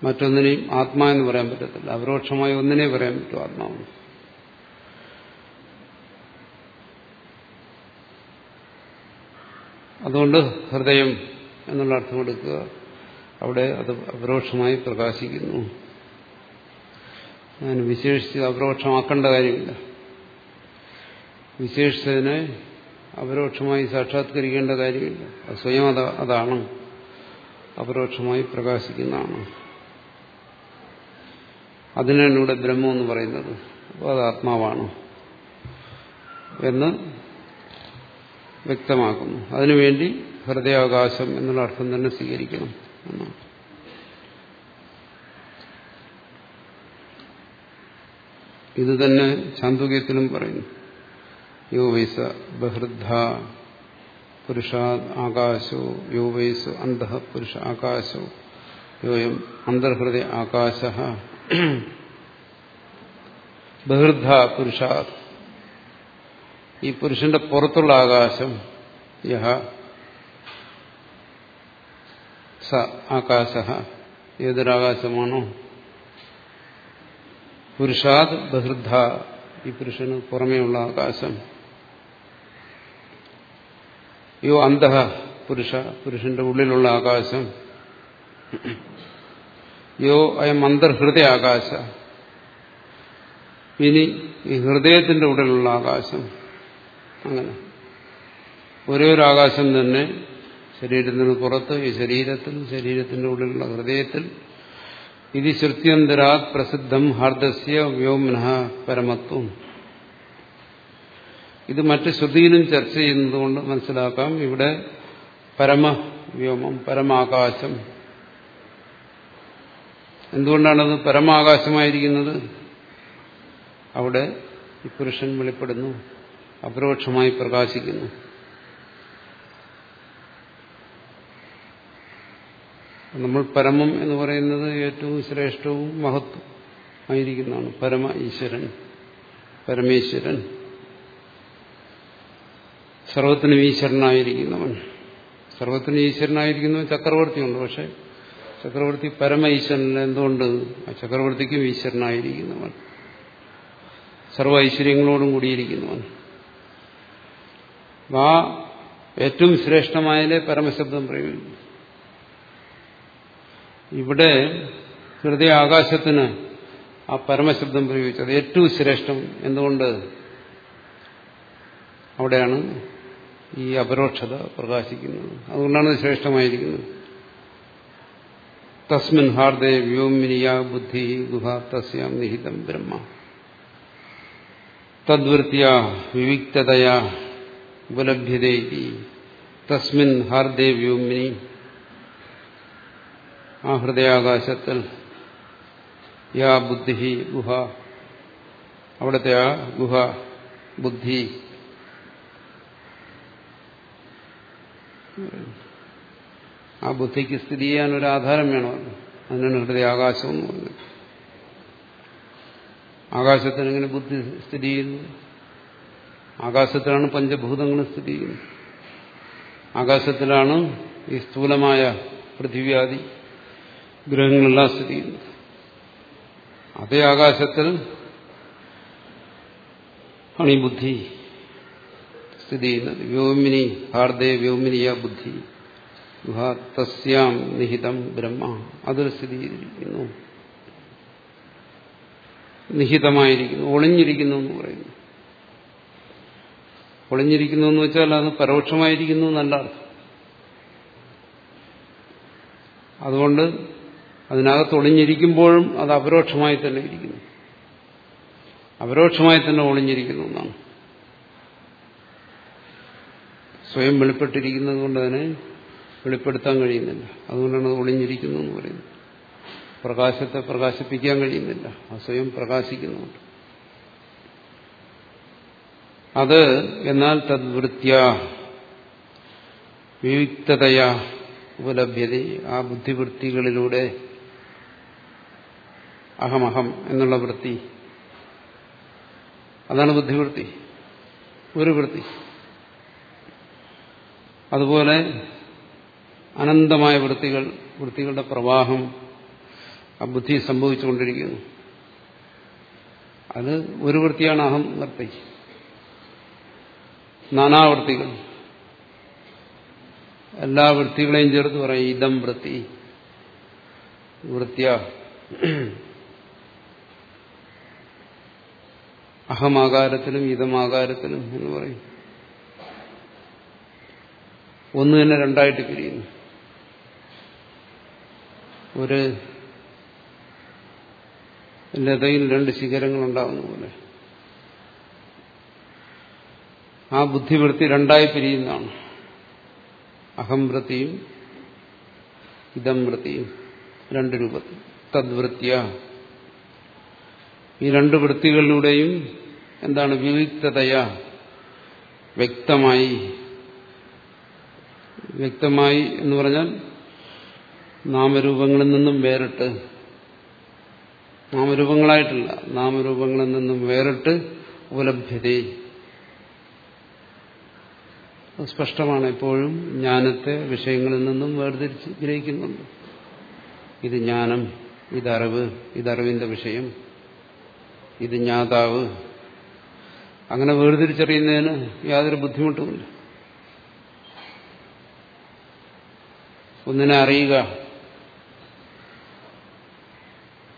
മറ്റൊന്നിനെയും ആത്മാ എന്ന് പറയാൻ പറ്റത്തില്ല. അപരോക്ഷമായ ഒന്നിനെ പറയാൻ പറ്റും ആത്മാവ് അതുകൊണ്ട് ഹൃദയം എന്നുള്ള അർത്ഥം എടുക്കുക. അവിടെ അത് അപരോക്ഷമായി പ്രകാശിക്കുന്നു. അതിന് വിശേഷിച്ച് അപരോക്ഷമാക്കേണ്ട കാര്യമില്ല. വിശേഷിച്ചതിനെ അപരോക്ഷമായി സാക്ഷാത്കരിക്കേണ്ട കാര്യമില്ല. സ്വയം അത അതാണ്. അപരോക്ഷമായി പ്രകാശിക്കുന്നതാണ്. അതിനാണ് ഇവിടെ ബ്രഹ്മം എന്ന് പറയുന്നത്. അപ്പോൾ അത് ആത്മാവാണ് എന്ന് വ്യക്തമാക്കുന്നു. അതിനുവേണ്ടി ഹൃദയാകാശം എന്നുള്ള അർത്ഥം തന്നെ സ്വീകരിക്കണം എന്നാണ്. ഇത് തന്നെ ചാന്തുക്യത്തിലും പറയുന്നു. യോ വൈസ ബഹൃദ്ധ പുരുഷാ ആകാശോ യോ വൈസ് അന്ധ പുരുഷ ആകാശോ യോയം അന്തർഹൃദയ ആകാശ. ബഹൃദ്ധ പുരുഷാത് ഈ പുരുഷന്റെ പുറത്തുള്ള ആകാശം യഹ ആകാശ ഏതൊരാകാശമാണോ? പുരുഷാത് ബഹൃദ്ധ ഈ പുരുഷന് പുറമേയുള്ള ആകാശം. യോ അന്ധ പുരുഷ പുരുഷന്റെ ഉള്ളിലുള്ള ആകാശം. യോ അയം അന്തർഹൃദയ ആകാശ. ഇനി ഈ ഹൃദയത്തിന്റെ ഉള്ളിലുള്ള ആകാശം. അങ്ങനെ. ഒരേ ഒരു ആകാശം തന്നെ ശരീരത്തിന് പുറത്ത് ഈ ശരീരത്തിൽ ശരീരത്തിന്റെ ഉള്ളിലുള്ള ഹൃദയത്തിൽ. ഇത് ശ്രുത്യന്തരാത് പ്രസിദ്ധം ഹാർദസ്യ വ്യോമന പരമത്വം. ഇത് മറ്റ് ശ്രുതിയിലും ചർച്ച ചെയ്യുന്നതുകൊണ്ട് മനസ്സിലാക്കാം. ഇവിടെ പരമ വ്യോമം പരമാകാശം. എന്തുകൊണ്ടാണത് പരമാകാശമായിരിക്കുന്നത്? അവിടെ ഈ പുരുഷൻ വെളിപ്പെടുന്നു അപരോക്ഷമായി പ്രകാശിക്കുന്നു. നമ്മൾ പരമം എന്ന് പറയുന്നത് ഏറ്റവും ശ്രേഷ്ഠവും മഹത്വം ആയിരിക്കുന്നതാണ് പരമ ഈശ്വരൻ പരമേശ്വരൻ. സർവത്തിനും ഈശ്വരനായിരിക്കുന്നവൻ. സർവത്തിനും ഈശ്വരനായിരിക്കുന്നവൻ ചക്രവർത്തിയുണ്ട് പക്ഷെ ചക്രവർത്തി പരമ ഈശ്വരൻ എന്തുകൊണ്ട്? ആ ചക്രവർത്തിക്കും ഈശ്വരനായിരിക്കുന്നവൻ. സർവ ഐശ്വര്യങ്ങളോടും കൂടിയിരിക്കുന്നവൻ. ആ ഏറ്റവും ശ്രേഷ്ഠമായതിനെ പരമശബ്ദം പ്രയോഗിക്കും ഇവിടെ ഹൃദയ ആകാശത്തിന് ആ പരമശബ്ദം പ്രയോഗിച്ചത് ഏറ്റവും ശ്രേഷ്ഠം എന്തുകൊണ്ട്? അവിടെയാണ് ഈ അപരോക്ഷത പ്രകാശിക്കുന്നത്. അതുകൊണ്ടാണ് ശ്രേഷ്ഠമായിരിക്കുന്നത്. തസ്മിൻ ഹാർദേ വ്യോമിനിയ ബുദ്ധി ഗുഹ തസ്യാം നിഹിതം ബ്രഹ്മ. തദ്വൃത്തിയ വിവിക്തതയാ ഉപലഭ്യതേ തസ്മിൻ ഹാർദേ വ്യോമിനി ആ ഹൃദയാകാശത്തിൽ യാ ബുദ്ധി ഗുഹ. അവിടുത്തെ ആ ഗുഹ ബുദ്ധി. ആ ബുദ്ധിക്ക് സ്ഥിതി ചെയ്യാൻ ഒരു ആധാരം വേണമല്ലോ അതിനാണ് ഹൃദയാകാശം എന്ന് പറഞ്ഞത്. ആകാശത്തിന് എങ്ങനെ ബുദ്ധി സ്ഥിതി ചെയ്യുന്നു? ആകാശത്തിലാണ് പഞ്ചഭൂതങ്ങൾ സ്ഥിതി ചെയ്യുന്നത്. ആകാശത്തിലാണ് ഈ സ്ഥൂലമായ പൃഥ്വിയാദി ഗ്രഹങ്ങളെല്ലാം സ്ഥിതി ചെയ്യുന്നത്. അതേ ആകാശത്തിൽ ആണ് ബുദ്ധി സ്ഥിതി ചെയ്യുന്നത്. വ്യോമിനി ഹാർദേ വ്യോമിനിയ ബുദ്ധി. തസ്യാം നിഹിതം ബ്രഹ്മ. അതിൽ സ്ഥിതി ചെയ്തിരിക്കുന്നു. നിഹിതമായിരിക്കുന്നു ഒളിഞ്ഞിരിക്കുന്നു എന്ന് പറയുന്നു. ഒളിഞ്ഞിരിക്കുന്നു എന്ന് വെച്ചാൽ അത് പരോക്ഷമായിരിക്കുന്നു എന്നല്ല അതുകൊണ്ട് അതിനകത്ത് ഒളിഞ്ഞിരിക്കുമ്പോഴും അത് അപരോക്ഷമായി തന്നെ ഇരിക്കുന്നു. അപരോക്ഷമായി തന്നെ ഒളിഞ്ഞിരിക്കുന്നു എന്നാണ്. സ്വയം വെളിപ്പെട്ടിരിക്കുന്നത് കൊണ്ട് അതിനെ വെളിപ്പെടുത്താൻ കഴിയുന്നില്ല. അതുകൊണ്ടാണ് അത് ഒളിഞ്ഞിരിക്കുന്നു എന്ന് പറയുന്നത്. പ്രകാശത്തെ പ്രകാശിപ്പിക്കാൻ കഴിയുന്നില്ല. ആ സ്വയം പ്രകാശിക്കുന്നുണ്ട്. അത് എന്നാൽ തദ്വൃത്യ. വിയുക്തതയാ ഉപലഭ്യത. ആ ബുദ്ധിവൃത്തികളിലൂടെ അഹമഹം എന്നുള്ള വൃത്തി. അതാണ് ബുദ്ധിവൃത്തി. ഒരു വൃത്തി. അതുപോലെ അനന്തമായ വൃത്തികൾ വൃത്തികളുടെ പ്രവാഹം ആ ബുദ്ധി സംഭവിച്ചുകൊണ്ടിരിക്കുന്നു അത് ഒരു വൃത്തിയാണ് അഹം വൃത്തി. നാനാവൃത്തികൾ എല്ലാ വൃത്തികളെയും ചേർത്ത് പറയും ഇതം വൃത്തി. വൃത്യ. അഹമാകാരത്തിലും ഇതമാകാരത്തിലും എന്ന് പറയും. ഒന്ന് തന്നെ രണ്ടായിട്ട് പിരിയുന്നു. ഒരു ലതയിൽ രണ്ട് ശിഖരങ്ങൾ ഉണ്ടാകുന്ന പോലെ. ആ ബുദ്ധിവൃത്തി രണ്ടായി പിരിയുന്നതാണ്. അഹംവൃത്തിയും ഇതം വൃത്തിയും രണ്ട് രൂപത്തിൽ. തദ്വൃത്യ ഈ രണ്ട് വൃത്തികളിലൂടെയും എന്താണ് വിവിക്തതയ വ്യക്തമായി വ്യക്തമായി എന്ന് പറഞ്ഞാൽ നാമരൂപങ്ങളിൽ നിന്നും വേറിട്ട് നാമരൂപങ്ങളായിട്ടില്ല നാമരൂപങ്ങളിൽ നിന്നും വേറിട്ട് ഉപലഭ്യത. സ്പഷ്ടമാണ് എപ്പോഴും ജ്ഞാനത്തെ വിഷയങ്ങളിൽ നിന്നും വേർതിരിച്ച് ഗ്രഹിക്കുന്നുണ്ട്. ഇത് ജ്ഞാനം ഇതറിവ് ഇതറിവിന്റെ വിഷയം. ഇത് ജ്ഞാതാവ് അങ്ങനെ വേർതിരിച്ചറിയുന്നതിന് യാതൊരു ബുദ്ധിമുട്ടുമില്ല. ഒന്നിനെ അറിയുക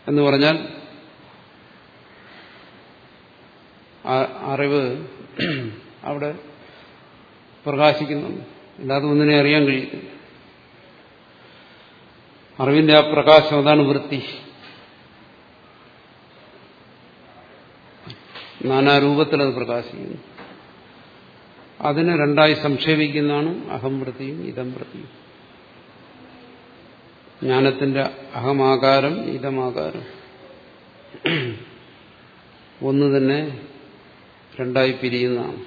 എന്ന് പറഞ്ഞാൽ അറിവ് അവിടെ പ്രകാശിക്കുന്നുണ്ട്. അല്ലാതെ ഒന്നിനെ അറിയാൻ കഴിയത്തില്ല അറിവിന്റെ ആ പ്രകാശം അതാണ് വൃത്തി. നാനാരൂപത്തിൽ അത് പ്രകാശിക്കുന്നു. അതിനെ രണ്ടായി സംക്ഷേപിക്കുന്നതാണ് അഹംവൃത്തിയും ഇതം വൃത്തിയും ജ്ഞാനത്തിന്റെ അഹമാകാരം ഇതമാകാരം. ഒന്ന് തന്നെ രണ്ടായി പിരിയുന്നതാണ്.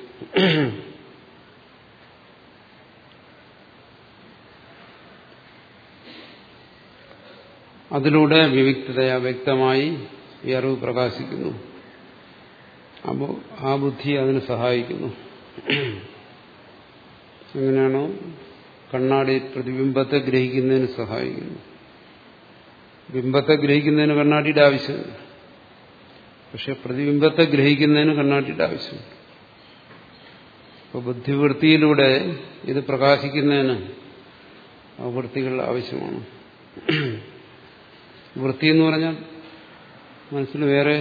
അതിലൂടെ വിവിക്തതയ വ്യക്തമായി ഈ അറിവ് പ്രകാശിക്കുന്നു. അപ്പോൾ ആ ബുദ്ധി അതിന് സഹായിക്കുന്നു. എങ്ങനെയാണോ കണ്ണാടി പ്രതിബിംബത്തെ ഗ്രഹിക്കുന്നതിന് സഹായിക്കുന്നു. ബിംബത്തെ ഗ്രഹിക്കുന്നതിന് കണ്ണാടിയുടെ ആവശ്യമില്ല പക്ഷെ പ്രതിബിംബത്തെ ഗ്രഹിക്കുന്നതിന് കണ്ണാടിയുടെ ആവശ്യമുണ്ട് അപ്പോൾ ബുദ്ധിവൃത്തിയിലൂടെ ഇത് പ്രകാശിക്കുന്നതിന് ആ വൃത്തികൾ ആവശ്യമാണ്. വൃത്തി എന്ന് പറഞ്ഞാൽ മനസ്സിൽ വേറെ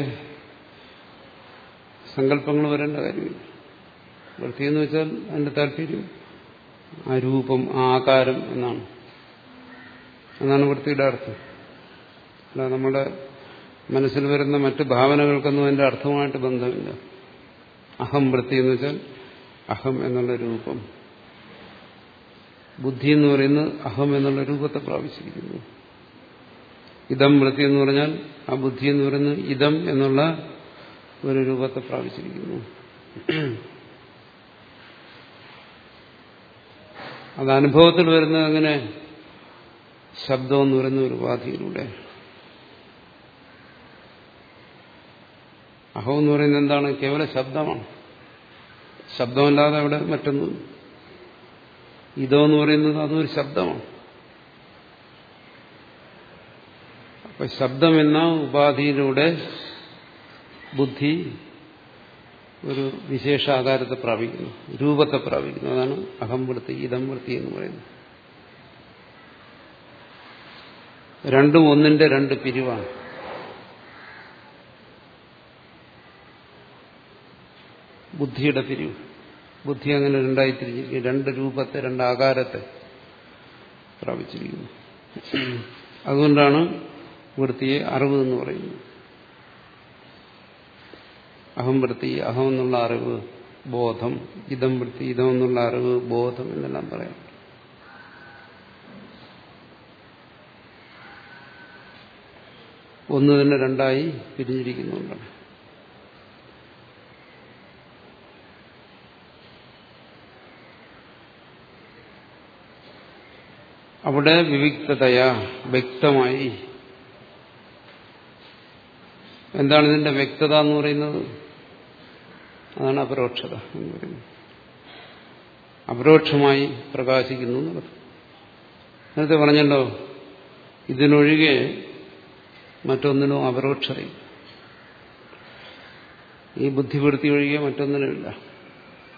സങ്കല്പങ്ങൾ വരേണ്ട കാര്യമില്ല. വൃത്തി എന്ന് വെച്ചാൽ അതിന്റെ താല്പര്യം ആ രൂപം ആകാരം എന്നാണ്. എന്നാണ് വൃത്തിയുടെ അർത്ഥം. അല്ല നമ്മുടെ മനസ്സിൽ വരുന്ന മറ്റ് ഭാവനകൾക്കൊന്നും അതിന്റെ അർത്ഥമായിട്ട് ബന്ധമില്ല. അഹം വൃത്തി എന്ന് വെച്ചാൽ അഹം എന്നുള്ള രൂപം. ബുദ്ധി എന്ന് പറയുന്നത് അഹം എന്നുള്ള രൂപത്തെ പ്രാപിച്ചിരിക്കുന്നു. ഇതം വൃത്തി എന്ന് പറഞ്ഞാൽ ആ ബുദ്ധി എന്ന് പറയുന്നത് ഇതം എന്നുള്ള ഒരു രൂപത്തെ പ്രാപിച്ചിരിക്കുന്നു. അത് അനുഭവത്തിൽ വരുന്നത് അങ്ങനെ ശബ്ദം എന്ന് പറയുന്ന ഒരു ഉപാധിയിലൂടെ. അഹോ എന്ന് പറയുന്നത് എന്താണ്? കേവല ശബ്ദമാണ്. ശബ്ദമല്ലാതെ അവിടെ മറ്റൊന്നും. ഇതോ എന്ന് പറയുന്നത് അതൊരു ശബ്ദമാണ്. അപ്പൊ ശബ്ദം എന്ന ഉപാധിയിലൂടെ ബുദ്ധി ഒരു വിശേഷാകാരത്തെ പ്രാപിക്കുന്നു. രൂപത്തെ പ്രാപിക്കുന്നു. അതാണ് അഹംവൃത്തി ഇതംവൃത്തി എന്ന് പറയുന്നത്. രണ്ടും ഒന്നിന്റെ രണ്ട് പിരിവാണ്. ബുദ്ധിയുടെ പിരിവ്. ബുദ്ധി അങ്ങനെ രണ്ടായി തിരിച്ചിരിക്കും രണ്ട് രൂപത്തെ രണ്ട് ആകാരത്തെ പ്രാപിച്ചിരിക്കുന്നു. അതുകൊണ്ടാണ് വൃത്തിയെ അറിവ് എന്ന് പറയുന്നത്. അഹം വൃത്തി അഹം എന്നുള്ള അറിവ് ബോധം ഇതം വൃത്തി ഇതം എന്നുള്ള അറിവ് ബോധം എന്നെല്ലാം പറയാം. ഒന്ന് തന്നെ രണ്ടായി പിരിഞ്ഞിരിക്കുന്നുണ്ടാണ് അവിടെ വിവിക്തതയ വ്യക്തമായി. എന്താണ് ഇതിന്റെ വ്യക്തത എന്ന് പറയുന്നത്? അതാണ് അപരോക്ഷത എന്ന് പറയുന്നത്. അപരോക്ഷമായി പ്രകാശിക്കുന്നു എന്നുള്ളത് നേരത്തെ പറഞ്ഞല്ലോ ഇതിനൊഴികെ മറ്റൊന്നിനും അപരോക്ഷതയില്ല. ഈ ബുദ്ധിവൃത്തി ഒഴികെ മറ്റൊന്നിനുമില്ല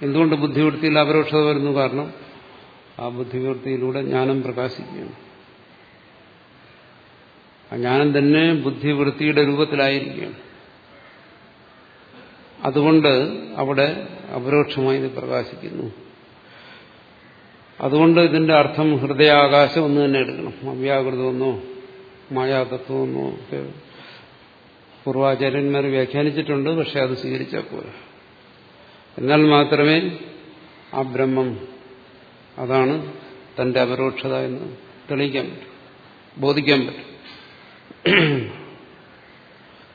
എന്തുകൊണ്ട് ബുദ്ധിവൃത്തിയിൽ അപരോക്ഷത വരുന്നു? കാരണം ആ ബുദ്ധിവൃത്തിയിലൂടെ ജ്ഞാനം പ്രകാശിക്കുകയാണ്. ആ ജ്ഞാനം തന്നെ ബുദ്ധിവൃത്തിയുടെ രൂപത്തിലായിരിക്കുകയാണ്. അതുകൊണ്ട് അവിടെ അപരോക്ഷമായി ഇത് പ്രകാശിക്കുന്നു. അതുകൊണ്ട് ഇതിന്റെ അർത്ഥം ഹൃദയാകാശം ഒന്ന് തന്നെ എടുക്കണം. അവ്യാകൃതമെന്നോ മായാതത്വമെന്നോ ഒക്കെ പൂർവാചാര്യന്മാർ വ്യാഖ്യാനിച്ചിട്ടുണ്ട് പക്ഷെ അത് സ്വീകരിച്ചാൽ പോരാ. എന്നാൽ മാത്രമേ ആ ബ്രഹ്മം അതാണ് തന്റെ അപരോക്ഷത എന്ന് തെളിയിക്കാൻ പറ്റും ബോധിക്കാൻ പറ്റും.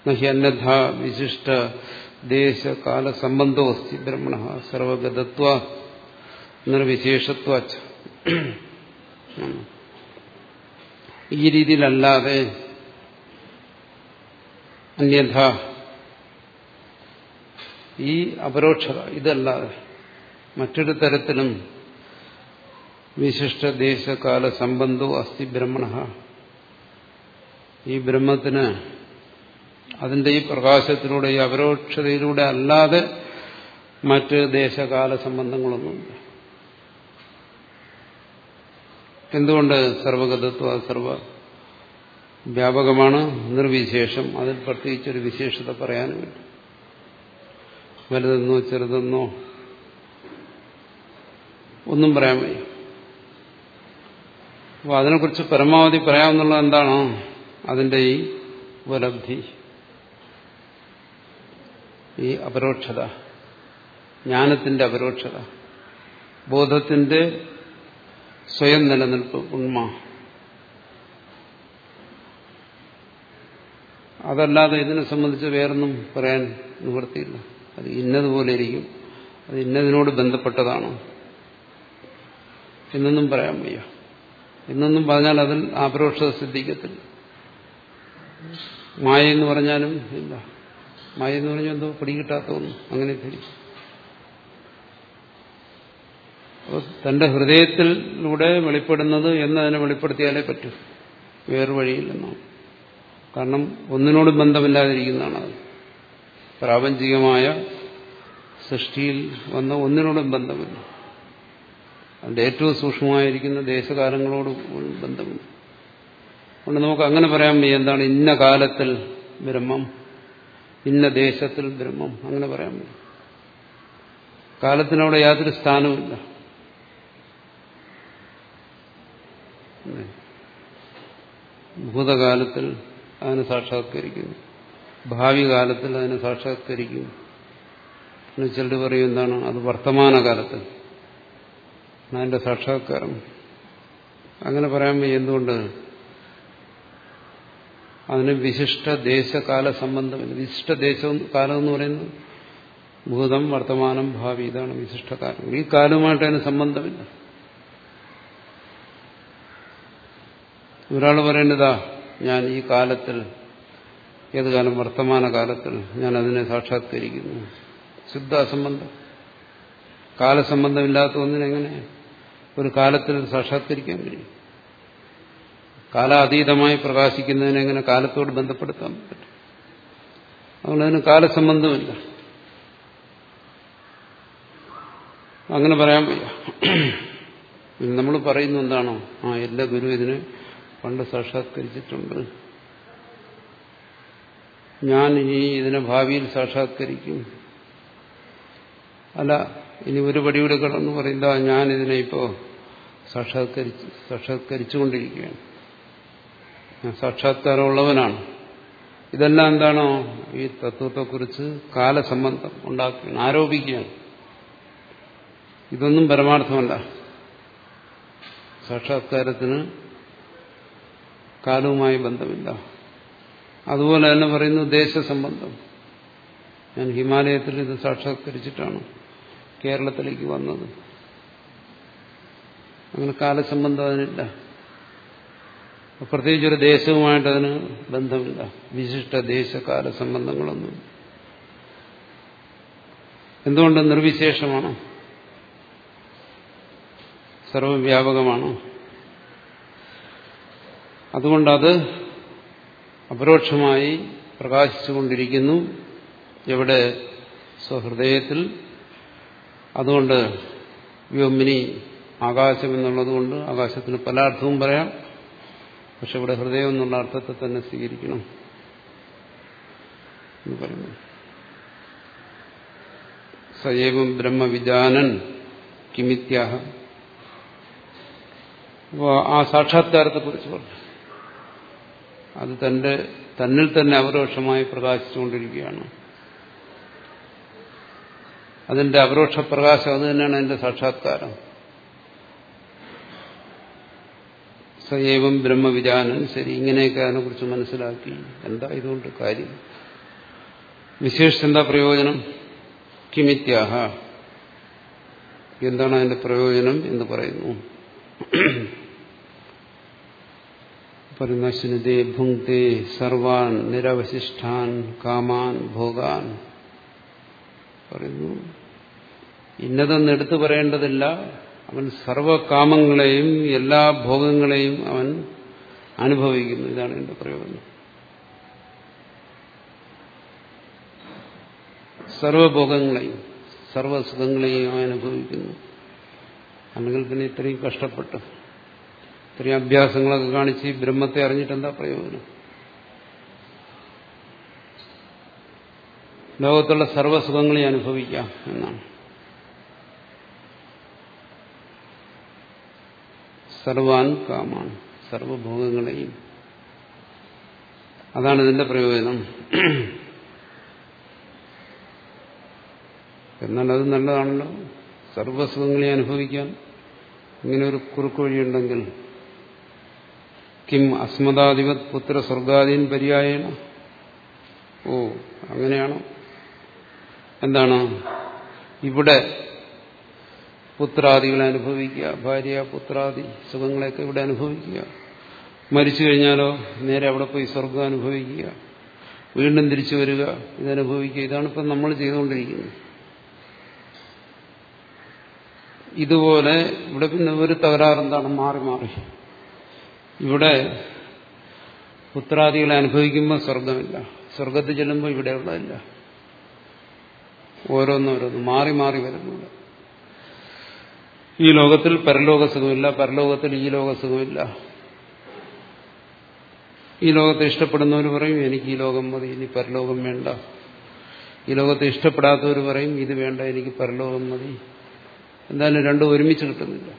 നഹി അന്നഥ വിശിഷ്ട ദേശകാല സംബന്ധോ അസ്തി ബ്രഹ്മണ സർവഗതത്വ നിർവിശേഷത്വ ഈ രീതിയിലല്ലാതെ അന്യഥ ഈ അപരോക്ഷത ഇതല്ലാതെ മറ്റൊരു തരത്തിലും വിശിഷ്ട ദേശകാല സംബന്ധോ അസ്തി ബ്രഹ്മണ. ഈ ബ്രഹ്മത്തിന് അതിന്റെ ഈ പ്രകാശത്തിലൂടെ ഈ അപരോക്ഷതയിലൂടെ അല്ലാതെ മറ്റ് ദേശകാല സംബന്ധങ്ങളൊന്നുമില്ല എന്തുകൊണ്ട് സർവഗതത്വ സർവ വ്യാപകമാണ്? നിർവിശേഷം. അതിൽ പ്രത്യേകിച്ചൊരു വിശേഷത പറയാനുമില്ല. വലുതെന്നോ ചെറുതെന്നോ ഒന്നും പറയാൻ വയ്യ. അപ്പോൾ അതിനെക്കുറിച്ച് പരമാവധി പറയാമെന്നുള്ളത് എന്താണോ? അതിന്റെ ഈ ഉപലബ്ധി. ഈ അപരോക്ഷത. ജ്ഞാനത്തിന്റെ അപരോക്ഷത. ബോധത്തിന്റെ സ്വയം നിലനിൽപ്പ് ഉണ്മ. അതല്ലാതെ ഇതിനെ സംബന്ധിച്ച് വേറൊന്നും പറയാൻ നിവൃത്തിയില്ല. അത് ഇന്നതുപോലെ ഇരിക്കും. അത് ഇന്നതിനോട് ബന്ധപ്പെട്ടതാണ്. എന്നൊന്നും പറയാൻ വയ്യ. എന്നൊന്നും പറഞ്ഞാൽ അതിൽ അപരോക്ഷത സിദ്ധിക്കത്തില്ല. മായ എന്ന് പറഞ്ഞാലും ഇല്ല. മായ എന്ന് പറഞ്ഞാൽ എന്തോ പിടികിട്ടാത്ത ഒന്ന് അങ്ങനെ തിരിച്ചു അപ്പോൾ തന്റെ ഹൃദയത്തിലൂടെ വെളിപ്പെടുന്നത് എന്നതിനെ വെളിപ്പെടുത്തിയാലേ പറ്റൂ. വേറെ വഴിയില്ലെന്നാണ്. കാരണം ഒന്നിനോടും ബന്ധമില്ലാതിരിക്കുന്നതാണ് അത്. പ്രാപഞ്ചികമായ സൃഷ്ടിയിൽ വന്ന ഒന്നിനോടും ബന്ധമില്ല. അതിന്റെ ഏറ്റവും സൂക്ഷ്മമായിരിക്കുന്ന ദേശകാലങ്ങളോട് ബന്ധമില്ല. അതുകൊണ്ട് നമുക്ക് അങ്ങനെ പറയാൻ എന്താണ് ഇന്ന കാലത്തിൽ ബ്രഹ്മം ഇന്ന ദേശത്തിൽ ബ്രഹ്മം. അങ്ങനെ പറയാൻ പറ്റും. കാലത്തിനവിടെ യാതൊരു സ്ഥാനവുമില്ല. ഭൂതകാലത്തിൽ അതിനെ സാക്ഷാത്കരിക്കുന്നു. ഭാവി കാലത്തിൽ അതിനെ സാക്ഷാത്കരിക്കും എന്ന് ചിലർ പറയും എന്താണ്? അത് വർത്തമാനകാലത്തിൽ അതിന്റെ സാക്ഷാത്കാരം. അങ്ങനെ പറയാൻ വയ്യ. എന്തുകൊണ്ട്? അതിന് വിശിഷ്ട ദേശകാല സംബന്ധമില്ല വിശിഷ്ട ദേശം കാലം എന്ന് പറയുന്നത് ഭൂതം വർത്തമാനം ഭാവി ഇതാണ് വിശിഷ്ട കാലം. ഈ കാലവുമായിട്ട് അതിന് സംബന്ധമില്ല. ഒരാൾ പറയേണ്ടതാ ഞാൻ ഈ കാലത്തിൽ ഏത് കാലം? വർത്തമാന കാലത്തിൽ ഞാൻ അതിനെ സാക്ഷാത്കരിക്കുന്നു. ശുദ്ധ അസംബന്ധം. കാലസംബന്ധമില്ലാത്ത ഒന്നിനെങ്ങനെ ഒരു കാലത്തിൽ സാക്ഷാത്കരിക്കാൻ കഴിയും? കാലാതീതമായി പ്രകാശിക്കുന്നതിനെ എങ്ങനെ കാലത്തോട് ബന്ധപ്പെടുത്താൻ പറ്റും? അതുകൊണ്ട് അതിന് കാലസംബന്ധമില്ല. അങ്ങനെ പറയാൻ വയ്യ. നമ്മൾ പറയുന്ന എന്താണോ? ആ എല്ലാ ഗുരു ഇതിനെ പണ്ട് സാക്ഷാത്കരിച്ചിട്ടുണ്ട്. ഞാൻ ഇനി ഇതിനെ ഭാവിയിൽ സാക്ഷാത്കരിക്കും. അല്ല ഇനി ഒരു പടിയുടെ കടന്നു പറയില്ല ഞാൻ ഇതിനെ ഇപ്പോ സാക്ഷാത്കരിച്ച് സാക്ഷാത്കരിച്ചുകൊണ്ടിരിക്കുകയാണ്. സാക്ഷാത്കാരമുള്ളവനാണ്. ഇതെല്ലാം എന്താണോ ഈ തത്വത്തെക്കുറിച്ച് കാലസംബന്ധം ഉണ്ടാക്കുകയാണ് ആരോപിക്കുകയാണ്. ഇതൊന്നും പരമാർത്ഥമല്ല. സാക്ഷാത്കാരത്തിന് കാലവുമായി ബന്ധമില്ല. അതുപോലെ തന്നെ പറയുന്നു ദേശസംബന്ധം. ഞാൻ ഹിമാലയത്തിൽ ഇത് സാക്ഷാത്കരിച്ചിട്ടാണ് കേരളത്തിലേക്ക് വന്നത്. അങ്ങനെ കാലസംബന്ധം അതിനില്ല. പ്രത്യേകിച്ച് ഒരു ദേശവുമായിട്ട് അതിന് ബന്ധമില്ല. വിശിഷ്ട ദേശകാല സംബന്ധങ്ങളൊന്നും എന്തുകൊണ്ട് നിർവിശേഷമാണ്? സർവവ്യാപകമാണ്. അതുകൊണ്ടത് അപരോക്ഷമായി പ്രകാശിച്ചുകൊണ്ടിരിക്കുന്നു. എവിടെ? സ്വഹൃദയത്തിൽ. അതുകൊണ്ട് വ്യോമിനി ആകാശം എന്നുള്ളതുകൊണ്ട് ആകാശത്തിന് പല അർത്ഥവും പറയാം. പക്ഷെ ഇവിടെ ഹൃദയം എന്നുള്ള അർത്ഥത്തെ തന്നെ സ്വീകരിക്കണം എന്ന് പറയുന്നു. സജൈവം ബ്രഹ്മവിജാനൻ കിമിത്യാഹ. അപ്പോൾ ആ സാക്ഷാത്കാരത്തെക്കുറിച്ച് പറഞ്ഞു. അത് തന്റെ തന്നിൽ തന്നെ അപരോക്ഷമായി പ്രകാശിച്ചുകൊണ്ടിരിക്കുകയാണ്. അതിന്റെ അപരോക്ഷ പ്രകാശം അത് തന്നെയാണ് അതിന്റെ സാക്ഷാത്കാരം. സജൈവം ബ്രഹ്മവിജാനൻ ശരി ഇങ്ങനെയൊക്കെ അതിനെക്കുറിച്ച് മനസ്സിലാക്കി. എന്താ ഇതുകൊണ്ട് കാര്യം? വിശേഷിച്ചെന്താ പ്രയോജനം? കിമിത്യാഹ. എന്താണ് അതിന്റെ പ്രയോജനം എന്ന് പറയുന്നു. പരിനശ്നതേ ഭുങ്ക്തേ സർവാൻ നിരവശിഷ്ടാൻ കാമാൻ ഭോഗാൻ. പറയുന്നു ഇന്നതെന്ന് എടുത്തു പറയേണ്ടതില്ല. അവൻ സർവകാമങ്ങളെയും എല്ലാ ഭോഗങ്ങളെയും അവൻ അനുഭവിക്കുന്നു. ഇതാണ് എന്റെ പ്രയോജനം. സർവഭോഗങ്ങളെയും സർവസുഖങ്ങളെയും അവൻ അനുഭവിക്കുന്നു. അല്ലെങ്കിൽ പിന്നെ ഇത്രയും കഷ്ടപ്പെട്ട് ഇത്രയും അഭ്യാസങ്ങളൊക്കെ കാണിച്ച് ബ്രഹ്മത്തെ അറിഞ്ഞിട്ട് എന്താ പ്രയോജനം? ലോകത്തുള്ള സർവസുഖങ്ങളെയും അനുഭവിക്കാം എന്നാണ്. സർവാൻ കാമാണ് സർവഭോഗങ്ങളെയും അതാണ് ഇതിന്റെ പ്രയോജനം. എന്നാൽ അത് നല്ലതാണല്ലോ. സർവസുഖങ്ങളെ അനുഭവിക്കാൻ ഇങ്ങനെ ഒരു കുറുക്ക് വഴിയുണ്ടെങ്കിൽ കിം അസ്മദാധിപത് പുത്ര സ്വർഗാദീൻ പര്യായണ ഓ അങ്ങനെയാണോ? എന്താണ്? ഇവിടെ പുത്രാദികളെ അനുഭവിക്കുക ഭാര്യ പുത്രാദി സുഖങ്ങളെയൊക്കെ ഇവിടെ അനുഭവിക്കുക. മരിച്ചു കഴിഞ്ഞാലോ നേരെ അവിടെ പോയി സ്വർഗം അനുഭവിക്കുക. വീണ്ടും തിരിച്ചു വരിക ഇതനുഭവിക്കുക. ഇതാണ് ഇപ്പം നമ്മൾ ചെയ്തുകൊണ്ടിരിക്കുന്നത്. ഇതുപോലെ ഇവിടെ പിന്നെ ഒരു തകരാറെന്താണ് മാറി മാറി. ഇവിടെ പുത്രാദികളെ അനുഭവിക്കുമ്പോൾ സ്വർഗമില്ല. സ്വർഗത്തിൽ ചെല്ലുമ്പോൾ ഇവിടെയുള്ളതല്ല. ഓരോന്നോരോന്ന് മാറി മാറി വരുന്നുണ്ട്. ഈ ലോകത്തിൽ പരലോക സുഖമില്ല പരലോകത്തിൽ ഈ ലോക സുഖമില്ല. ഈ ലോകത്തെ ഇഷ്ടപ്പെടുന്നവർ പറയും എനിക്ക് ഈ ലോകം മതി ഇനി പരലോകം വേണ്ട. ഈ ലോകത്തെ ഇഷ്ടപ്പെടാത്തവർ പറയും ഇത് വേണ്ട എനിക്ക് പരലോകം മതി. എന്തായാലും രണ്ടും ഒരുമിച്ച് കിട്ടുന്നില്ല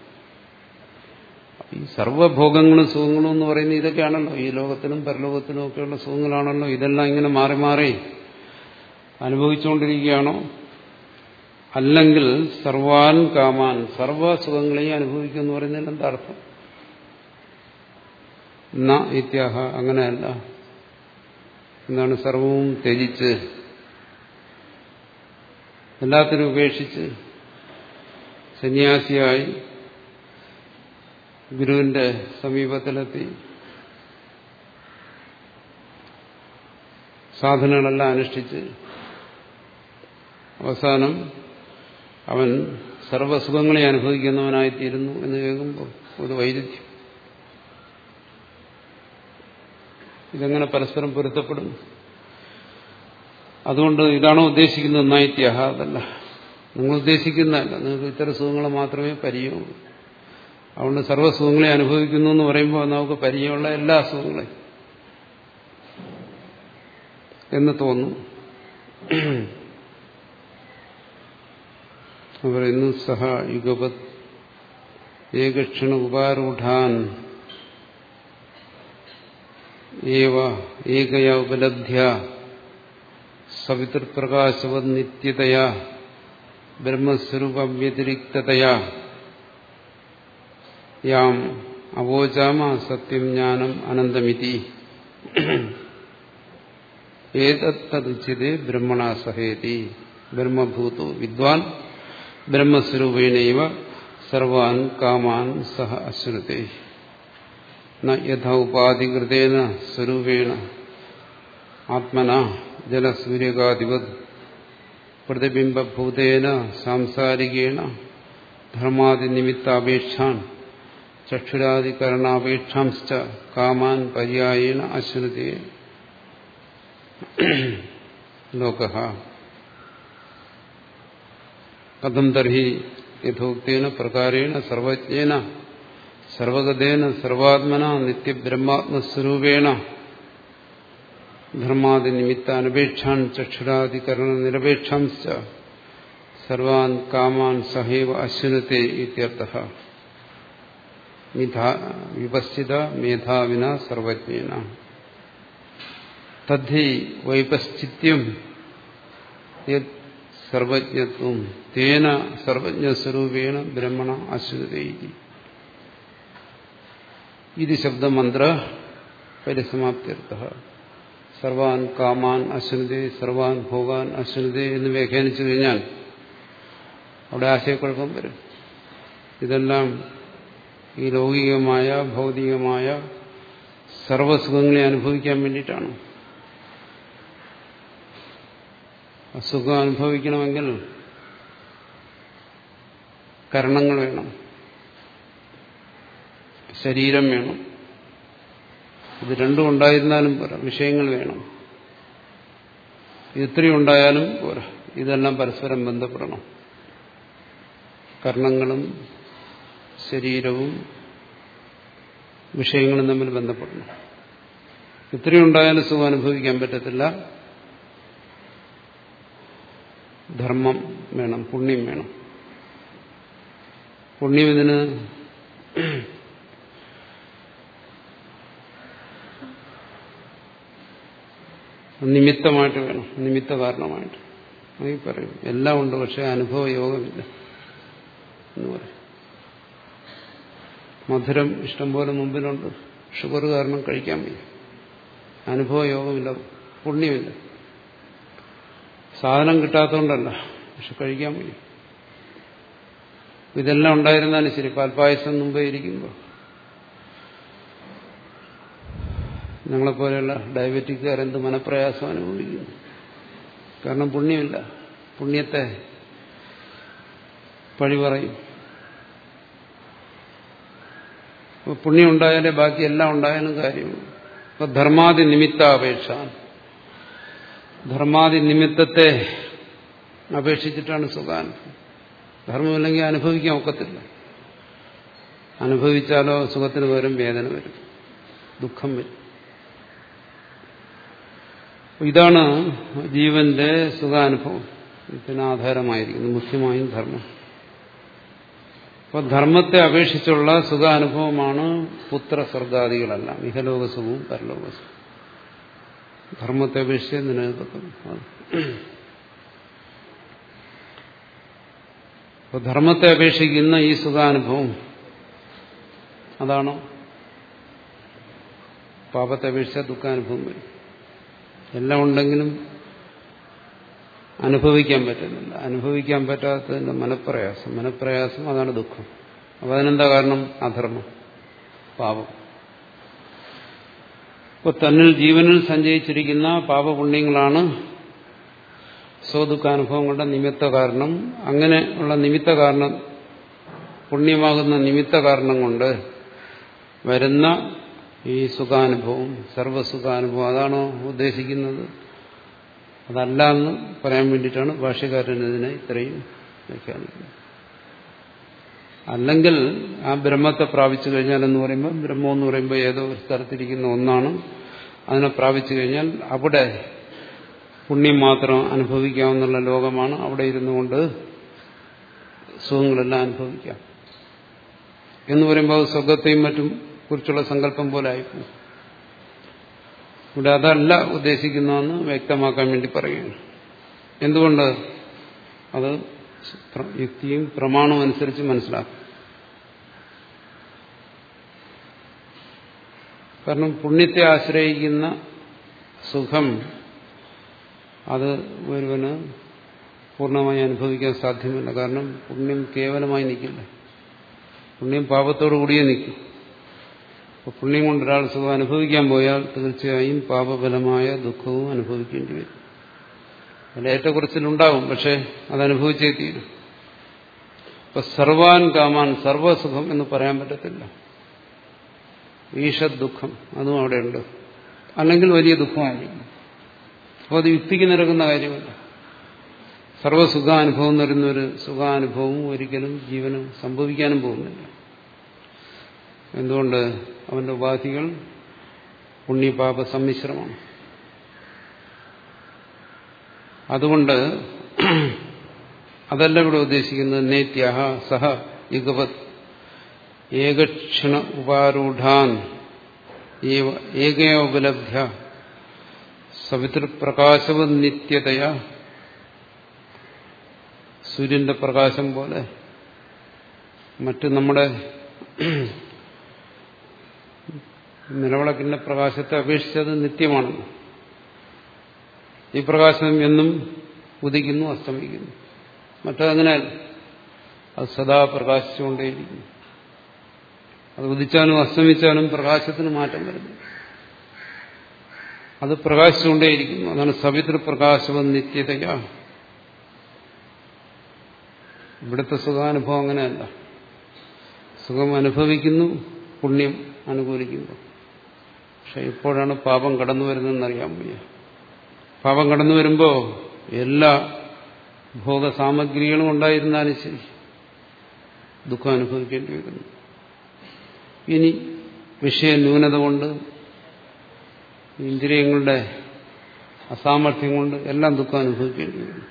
ഈ സർവഭോഗങ്ങളും സുഖങ്ങളും എന്ന് പറയുന്നത് ഇതൊക്കെയാണല്ലോ. ഈ ലോകത്തിനും പരലോകത്തിനും ഒക്കെയുള്ള സുഖങ്ങളാണല്ലോ. ഇതെല്ലാം ഇങ്ങനെ മാറി മാറി അനുഭവിച്ചുകൊണ്ടിരിക്കുകയാണോ? അല്ലെങ്കിൽ സർവാൻ കാമാൻ സർവസുഖങ്ങളെയും അനുഭവിക്കും എന്ന് പറയുന്നതിന് എന്താ അർത്ഥം? ന ഇത്യാഹ അങ്ങനെയല്ല. എന്താണ് സർവവും ത്യജിച്ച് എല്ലാത്തിനും ഉപേക്ഷിച്ച് സന്യാസിയായി ഗുരുവിന്റെ സമീപത്തിലെത്തി. സാധനങ്ങളെല്ലാം അനുഷ്ഠിച്ച് അവസാനം അവൻ സർവസുഖങ്ങളെ അനുഭവിക്കുന്നവനായിത്തീരുന്നു എന്ന് കേൾക്കുമ്പോൾ ഒരു വൈരുദ്ധ്യം. ഇതെങ്ങനെ പരസ്പരം പൊരുത്തപ്പെടും അതുകൊണ്ട് ഇതാണോ ഉദ്ദേശിക്കുന്നത്? നൈത്യഹ അതല്ല നിങ്ങൾ ഉദ്ദേശിക്കുന്നതല്ല. നിങ്ങൾക്ക് ഇത്തരം സുഖങ്ങൾ മാത്രമേ പരിചയമുള്ളൂ. അതുകൊണ്ട് സർവസുഖങ്ങളെ അനുഭവിക്കുന്നു എന്ന് പറയുമ്പോൾ നമുക്ക് പരിചയമുള്ള എല്ലാ അസുഖങ്ങളെയും എന്ന് തോന്നും പറയുന്നു സഹ യുഗപത് ഏകക്ഷണ ഉപാരൂഢാൻ ഏവ ഏകയ ഉപലബ്ധ്യ സവിതൃപ്രകാശവത് നിത്യതയാ ബ്രഹ്മസ്വരൂപ വ്യതിരിക്തതയാ. യാം അവോചാമ സത്യം ജ്ഞാനം അനന്തമിതി. ഏതത്തതുചിതേ ബ്രഹ്മണ സഹേതി. ബ്രഹ്മഭൂതോ വിദ്വാൻ ബ്രഹ്മസ്വരൂപേണൈവ സർവാൻ കാമാൻ സഹ അശ്രുതേ യഥ ഉപാധികൃതേന സ്വരൂപേണ ആത്മന ജലസൂര്യകാധിപത് പ്രതിബിംബഭൂതേന സാംസാരികേണ ധർമാതിനിമിത്താപേക്ഷാൻ ചക്ഷുരാദികരണാപേക്ഷാംശ്ച കാമാൻ പര്യായേണ അശ്രുതേ ലോക കഥം തർഹി യഥോക്തേന പ്രകാരേണ സർവജ്ഞേന സർവഗതേന സർവാത്മന നിത്യബ്രഹ്മാത്മസ്വരൂപേണ ധർമാദിനിമിത്താനപേക്ഷാൻ ചക്ഷുരാധികരണ നിരപേക്ഷാംശ്ച സർവാൻ കാമാൻ സഹൈവ അശ്വനത്തെ ഇത്യർത്ഥ വിപശ്ചിത മേധാവിന സർവജ്ഞേന തദ്ധി വൈപശ്ചിത്യം സർവജ്ഞത്വം തേന സർവജ്ഞസ്വരൂപേണ ബ്രഹ്മണ അശ്വതി ഇത്. ശബ്ദമന്ത്ര പരിസമാപ്തിയർത്ഥ. സർവാൻ കാമാൻ അശ്വതി സർവാൻ ഭോഗാൻ അശ്വതി എന്ന് വ്യാഖ്യാനിച്ചു കഴിഞ്ഞാൽ അവിടെ ആശയക്കുഴപ്പം വരും. ഇതെല്ലാം ഈ ലൗകികമായ ഭൗതികമായ സർവസുഖങ്ങളെ അനുഭവിക്കാൻ വേണ്ടിയിട്ടാണ്. അസുഖം അനുഭവിക്കണമെങ്കിൽ കരണങ്ങൾ വേണം. ശരീരം വേണം. ഇത് രണ്ടും ഉണ്ടായിരുന്നാലും പോരാ. വിഷയങ്ങൾ വേണം. ഇത്രയും ഉണ്ടായാലും പോരാ. ഇതെല്ലാം പരസ്പരം ബന്ധപ്പെടണം. കർണങ്ങളും ശരീരവും വിഷയങ്ങളും തമ്മിൽ ബന്ധപ്പെടണം. ഇത്രയും ഉണ്ടായാലും സുഖം അനുഭവിക്കാൻ പറ്റത്തില്ല. ധർമ്മം വേണം പുണ്യം വേണം. പുണ്യം ഇതിന് നിമിത്തമായിട്ട് വേണം നിമിത്ത കാരണമായിട്ട് ഈ പറയും. എല്ലാം ഉണ്ട് പക്ഷെ അനുഭവ യോഗമില്ല എന്ന് പറയും. മധുരം ഇഷ്ടംപോലെ മുമ്പിലുണ്ട്. ഷുഗർ കാരണം കഴിക്കാൻ വയ്യ. അനുഭവ യോഗമില്ല പുണ്യമില്ല. സാധനം കിട്ടാത്തതുകൊണ്ടല്ല. പക്ഷെ കഴിക്കാൻ വയ്യ. ഇതെല്ലാം ഉണ്ടായിരുന്നാലും ശരി. പാൽപ്പായസം മുമ്പേ ഇരിക്കുമ്പോൾ ഞങ്ങളെപ്പോലെയുള്ള ഡയബറ്റിക്കാരെന്ത് മനപ്രയാസം അനുഭവിക്കുന്നു? കാരണം പുണ്യമില്ല. പുണ്യത്തെ പഴി പറയും. പുണ്യം ഉണ്ടായാലേ ബാക്കി എല്ലാം ഉണ്ടായാലും കാര്യമുള്ളൂ. അപ്പൊ ധർമാദി നിമിത്താപേക്ഷ ധർമാദി നിമിത്തത്തെ അപേക്ഷിച്ചിട്ടാണ് സുഖാനുഭവം ധർമ്മമില്ലെങ്കിൽ അനുഭവിക്കാൻ ഒക്കത്തില്ല. അനുഭവിച്ചാലോ സുഖത്തിന് പകരം വേദന വരും. ദുഃഖം വരും. ഇതാണ് ജീവന്റെ സുഖാനുഭവം. ഇതിന് ആധാരമായിരിക്കുന്നു മുഖ്യമായും ധർമ്മം. അപ്പോൾ ധർമ്മത്തെ അപേക്ഷിച്ചുള്ള സുഖാനുഭവമാണ് പുത്ര സ്വർഗാദികളെല്ലാം പരലോകസുഖവും ധർമ്മത്തെ അപേക്ഷിച്ച് നിലനിൽക്കുന്നു അപ്പൊ ധർമ്മത്തെ അപേക്ഷിക്കുന്ന ഈ സുഖാനുഭവം അതാണോ? പാപത്തെ അപേക്ഷിച്ച ദുഃഖാനുഭവം വരും. എല്ലാം ഉണ്ടെങ്കിലും അനുഭവിക്കാൻ പറ്റുന്നില്ല. അനുഭവിക്കാൻ പറ്റാത്തതിന്റെ മനപ്രയാസം. മനപ്രയാസം അതാണ് ദുഃഖം. അപ്പൊ അതിനെന്താ കാരണം? അധർമ്മം. പാപം. ഇപ്പൊ തന്നിൽ ജീവനിൽ സഞ്ചയിച്ചിരിക്കുന്ന പാപപുണ്യങ്ങളാണ് സ്വദുഃഖാനുഭവങ്ങളുടെ നിമിത്ത കാരണം. അങ്ങനെയുള്ള നിമിത്ത കാരണം പുണ്യമാകുന്ന നിമിത്ത കാരണം കൊണ്ട് വരുന്ന ഈ സുഖാനുഭവം സർവസുഖാനുഭവം അതാണോ ഉദ്ദേശിക്കുന്നത്. അതല്ല എന്ന് പറയാൻ വേണ്ടിയിട്ടാണ് ഭാഷ്യകാരൻ ഇതിനെ ഇത്രയും വ്യാഖ്യാനിക്കുന്നത്. അല്ലെങ്കിൽ ആ ബ്രഹ്മത്തെ പ്രാപിച്ചു കഴിഞ്ഞാൽ എന്ന് പറയുമ്പോൾ ബ്രഹ്മം എന്ന് പറയുമ്പോൾ ഏതോ ഒരു സ്ഥലത്തിരിക്കുന്ന ഒന്നാണ്. അതിനെ പ്രാപിച്ചു കഴിഞ്ഞാൽ അവിടെ പുണ്യം മാത്രം അനുഭവിക്കാവുന്ന ലോകമാണ് അവിടെ ഇരുന്നു കൊണ്ട് സുഖങ്ങളെല്ലാം അനുഭവിക്കാം. എന്ന് പറയുമ്പോൾ സ്വർഗത്തെയും മറ്റും കുറിച്ചുള്ള സങ്കല്പം പോലെ ആയിപ്പോകും ഇവിടെ അതല്ല ഉദ്ദേശിക്കുന്നതെന്ന് വ്യക്തമാക്കാൻ വേണ്ടി പറയുകയാണ്. എന്തുകൊണ്ട്? അത് യുക്തിയും പ്രമാണവും അനുസരിച്ച് മനസ്സിലാക്കും. കാരണം പുണ്യത്തെ ആശ്രയിക്കുന്ന സുഖം അത് ഒരുവന് പൂർണമായി അനുഭവിക്കാൻ സാധ്യമല്ല. കാരണം പുണ്യം കേവലമായി നിൽക്കില്ല. പുണ്യം പാപത്തോടു കൂടിയേ നിൽക്കും. അപ്പോൾ പുണ്യം കൊണ്ട് ഒരാൾ സുഖം അനുഭവിക്കാൻ പോയാൽ തീർച്ചയായും പാപബലമായ ദുഃഖവും അനുഭവിക്കേണ്ടി വരും. അതിൽ ഏറ്റക്കുറച്ചിലുണ്ടാവും പക്ഷെ അതനുഭവിച്ചേ തീരും. ഇപ്പൊ സർവാൻ കാമാൻ സർവസുഖം എന്ന് പറയാൻ പറ്റത്തില്ല. ഈശദ് ദുഃഖം അതും അവിടെയുണ്ട്. അല്ലെങ്കിൽ വലിയ ദുഃഖമായിരിക്കും. അപ്പോൾ അത് യുക്തിക്ക് നിരക്കുന്ന കാര്യമല്ല. സർവസുഖാനുഭവം എന്ന് പറയുന്ന ഒരു സുഖാനുഭവം ഒരിക്കലും ജീവന് സംഭവിക്കാനും പോകുന്നില്ല. എന്തുകൊണ്ട്? അവന്റെ ഉപാധികൾ പുണ്യപാപ സമ്മിശ്രമാണ് അതുകൊണ്ട് അതല്ല ഇവിടെ ഉദ്ദേശിക്കുന്നത് നേത്യഹ സഹ യുഗവത് ഏകക്ഷണ ഉപാരൂഢാൻ. ഏകയോപലബ്ധ സവിതൃപ്രകാശവ നിത്യതയ സൂര്യന്റെ പ്രകാശം പോലെ. മറ്റ് നമ്മുടെ നിലവിളക്കിന്റെ പ്രകാശത്തെ അപേക്ഷിച്ചത് നിത്യമാണ്. ഈ പ്രകാശം എന്നും ഉദിക്കുന്നു അസ്തമിക്കുന്നു. മറ്റതങ്ങനെ അത് സദാ പ്രകാശിച്ചുകൊണ്ടേയിരിക്കുന്നു. അത് ഉദിച്ചാലും അസ്തമിച്ചാലും പ്രകാശത്തിന് മാറ്റം വരുന്നു. അത് പ്രകാശിച്ചുകൊണ്ടേയിരിക്കുന്നു. അതാണ് സവിത്ര പ്രകാശവും നിത്യതയാ. ഇവിടുത്തെ സുഖാനുഭവം അങ്ങനെയല്ല. സുഖം അനുഭവിക്കുന്നു പുണ്യം അനുകൂലിക്കുന്നു. പക്ഷെ ഇപ്പോഴാണ് പാപം കടന്നു വരുന്നതെന്നറിയാൻ വയ്യ. പാപം കടന്നു വരുമ്പോൾ എല്ലാ ഭോഗസാമഗ്രികളും ഉണ്ടായിരുന്നാലും ശരി. ദുഃഖം അനുഭവിക്കേണ്ടി വരുന്നു. ഇനി വിഷയ ന്യൂനത കൊണ്ട് ഇന്ദ്രിയങ്ങളുടെ അസാമർഥ്യം കൊണ്ട് എല്ലാം ദുഃഖം അനുഭവിക്കേണ്ടി വരുന്നു.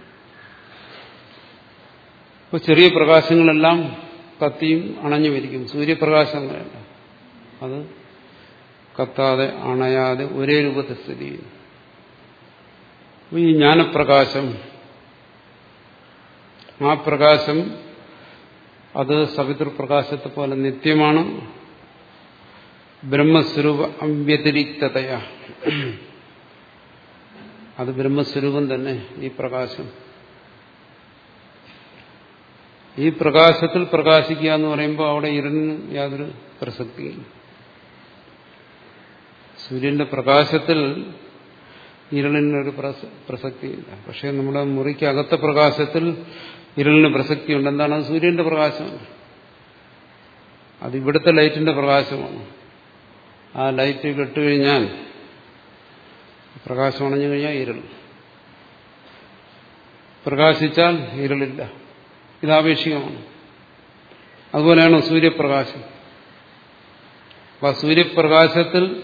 ഇപ്പോൾ ചെറിയ പ്രകാശങ്ങളെല്ലാം കത്തിയും അണഞ്ഞു വരിക്കും. സൂര്യപ്രകാശം അത് കത്താതെ അണയാതെ ഒരേ രൂപത്തിൽ സ്ഥിതി ചെയ്യുന്നു. ഈ ജ്ഞാനപ്രകാശം. ആ പ്രകാശം അത് സവിതൃപ്രകാശത്തെ പോലെ നിത്യമാണ്. ബ്രഹ്മസ്വരൂപ അവ്യതിരിക്തതയാ അത് ബ്രഹ്മസ്വരൂപം തന്നെ ഈ പ്രകാശം. ഈ പ്രകാശത്തിൽ പ്രകാശിക്കുക എന്ന് പറയുമ്പോൾ അവിടെ ഇരുന്ന് യാതൊരു പ്രസക്തിയില്ല. സൂര്യന്റെ പ്രകാശത്തിൽ ഇരുളിനൊരു പ്രസക്തിയില്ല പക്ഷെ നമ്മുടെ മുറിക്ക് മുറിക്കകത്തെ പ്രകാശത്തിൽ ഇരുളിന് പ്രസക്തിയുണ്ട്. എന്താണ്? സൂര്യന്റെ പ്രകാശമാണ്. അത് ഇവിടുത്തെ ലൈറ്റിന്റെ പ്രകാശമാണ്. ആ ലൈറ്റ് കെട്ടുകഴിഞ്ഞാൽ പ്രകാശം അണഞ്ഞു കഴിഞ്ഞാൽ ഇരുൾ. പ്രകാശിച്ചാൽ ഇരുളില്ല. ഇതാപേക്ഷികമാണ് അതുപോലെയാണ് സൂര്യപ്രകാശം. അപ്പൊ സൂര്യപ്രകാശത്തിൽ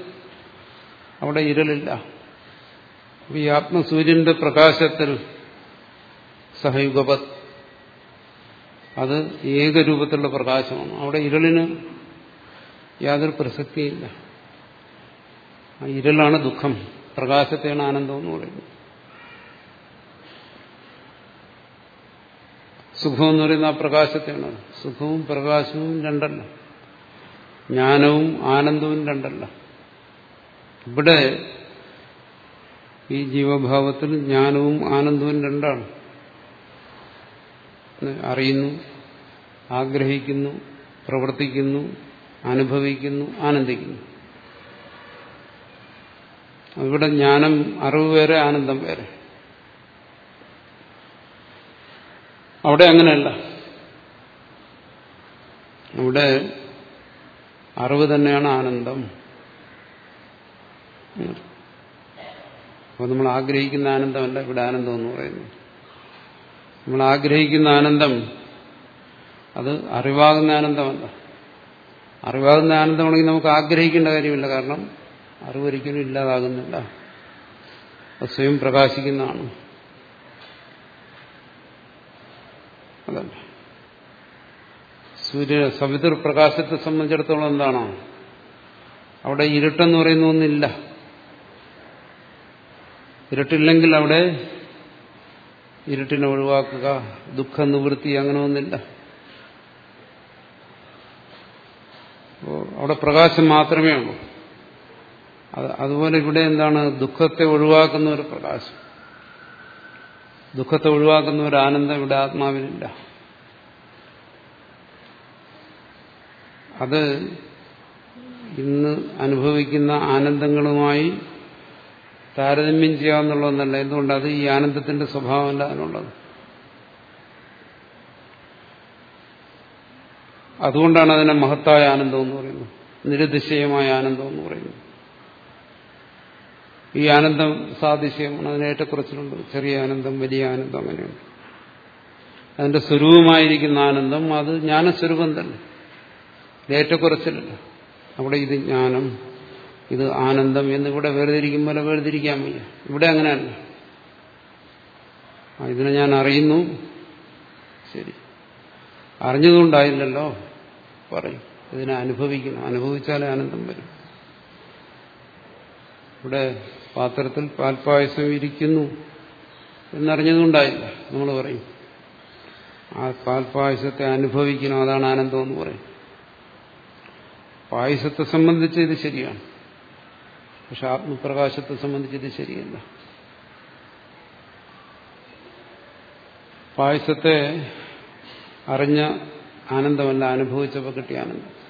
അവിടെ ഇരുളില്ല. ഈ ആത്മസൂര്യന്റെ പ്രകാശത്തിൽ സഹയുഗപത്. അത് ഏകരൂപത്തിലുള്ള പ്രകാശമാണ്. അവിടെ ഇരുളിന് യാതൊരു പ്രസക്തിയില്ല. ആ ഇരുളാണ് ദുഃഖം. പ്രകാശത്തെയാണ് ആനന്ദം എന്ന് പറയുന്നത്. സുഖം എന്ന് പറയുന്ന ആ പ്രകാശത്തെയാണ്. സുഖവും പ്രകാശവും രണ്ടല്ല. ജ്ഞാനവും ആനന്ദവും രണ്ടല്ല. ഇവിടെ ഈ ജീവഭാവത്തിൽ ജ്ഞാനവും ആനന്ദവും രണ്ടാണ്. അറിയുന്നു ആഗ്രഹിക്കുന്നു പ്രവർത്തിക്കുന്നു അനുഭവിക്കുന്നു ആനന്ദിക്കുന്നു. ഇവിടെ ജ്ഞാനം അറിവ് വേറെ ആനന്ദം വേറെ. അവിടെ അങ്ങനെയല്ല. അവിടെ അറിവ് തന്നെയാണ് ആനന്ദം. അപ്പോൾ നമ്മൾ ആഗ്രഹിക്കുന്ന ആനന്ദമല്ല ഇവിടെ ആനന്ദം എന്ന് പറയുന്നു. നമ്മൾ ആഗ്രഹിക്കുന്ന ആനന്ദം അത് അറിവാകുന്ന ആനന്ദമല്ല. അറിവാകുന്ന ആനന്ദമാണെങ്കിൽ നമുക്ക് ആഗ്രഹിക്കേണ്ട കാര്യമില്ല കാരണം അറിവൊരിക്കലും ഇല്ലാതാകുന്നില്ല. അത് സ്വയം പ്രകാശിക്കുന്നതാണ്. അതല്ല. സൂര്യ സവിതുർ പ്രകാശത്തെ സംബന്ധിച്ചിടത്തോളം എന്താണോ? അവിടെ ഇരുട്ടെന്ന് പറയുന്ന ഒന്നില്ല. ഇരുട്ടില്ലെങ്കിൽ അവിടെ ഇരുട്ടിനെ ഒഴിവാക്കുക ദുഃഖ നിവൃത്തി അങ്ങനെ ഒന്നില്ല അവിടെ പ്രകാശം മാത്രമേ ഉള്ളൂ. അതുപോലെ ഇവിടെ എന്താണ്? ദുഃഖത്തെ ഒഴിവാക്കുന്ന ഒരു പ്രകാശം. ദുഃഖത്തെ ഒഴിവാക്കുന്ന ഒരു ആനന്ദം ഇവിടെ ആത്മാവിനില്ല. അത് ഇന്ന് അനുഭവിക്കുന്ന ആനന്ദങ്ങളുമായി താരതമ്യം ചെയ്യാമെന്നുള്ളതെന്നല്ല എന്തുകൊണ്ട്? അത് ഈ ആനന്ദത്തിന്റെ സ്വഭാവമല്ല അതിനുള്ളത് അതുകൊണ്ടാണ് അതിനെ മഹത്തായ ആനന്ദം എന്ന് പറയുന്നത്. നിരതിശയമായ ആനന്ദം എന്ന് പറയുന്നത്. ഈ ആനന്ദം സാതിശയമാണ് അതിന് ഏറ്റക്കുറച്ചിലുണ്ട്. ചെറിയ ആനന്ദം വലിയ ആനന്ദം അങ്ങനെയുണ്ട്. അതിന്റെ സ്വരൂപമായിരിക്കുന്ന ആനന്ദം അത് ജ്ഞാനസ്വരൂപം തന്നെ. ഏറ്റക്കുറച്ചിലല്ല. അവിടെ ഇത് ജ്ഞാനം ഇത് ആനന്ദം എന്നിവിടെ വേർതിരിക്കുമ്പോൾ വേർതിരിക്കാൻ വയ്യ. ഇവിടെ അങ്ങനെയല്ല. ഇതിനെ ഞാൻ അറിയുന്നു. ശരി. അറിഞ്ഞതുകൊണ്ടായില്ലല്ലോ പറയും. ഇതിനെ അനുഭവിക്കണം. അനുഭവിച്ചാലേ ആനന്ദം വരും. ഇവിടെ പാത്രത്തിൽ പാൽപ്പായസം ഇരിക്കുന്നു എന്നറിഞ്ഞതുകൊണ്ടായില്ല. നമ്മൾ പറയും. ആ പാൽപ്പായസത്തെ അനുഭവിക്കണം. അതാണ് ആനന്ദം എന്ന് പറയും. പായസത്തെ സംബന്ധിച്ച് ഇത് ശരിയാണ്. പക്ഷെ ആത്മപ്രകാശത്തെ സംബന്ധിച്ച് ഇത് ശരിയല്ല. പായസത്തെ അറിഞ്ഞ ആനന്ദമല്ല അനുഭവിച്ചപ്പോൾ കിട്ടിയ ആനന്ദം.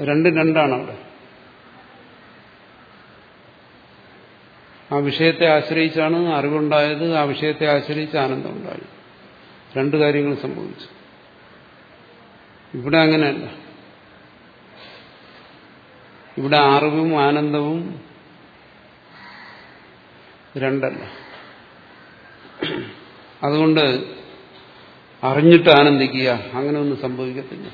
രണ്ടും രണ്ടാണ് അവിടെ ആ വിഷയത്തെ ആശ്രയിച്ചാണ് അറിവുണ്ടായത് ആ വിഷയത്തെ ആശ്രയിച്ച് ആനന്ദം ഉണ്ടായി രണ്ടു കാര്യങ്ങൾ സംഭവിച്ചു. ഇവിടെ അങ്ങനെയല്ല. ഇവിടെ അറിവും ആനന്ദവും രണ്ടല്ല. അതുകൊണ്ട് അറിഞ്ഞിട്ട് ആനന്ദിക്കുക അങ്ങനെ ഒന്നും സംഭവിക്കത്തില്ല.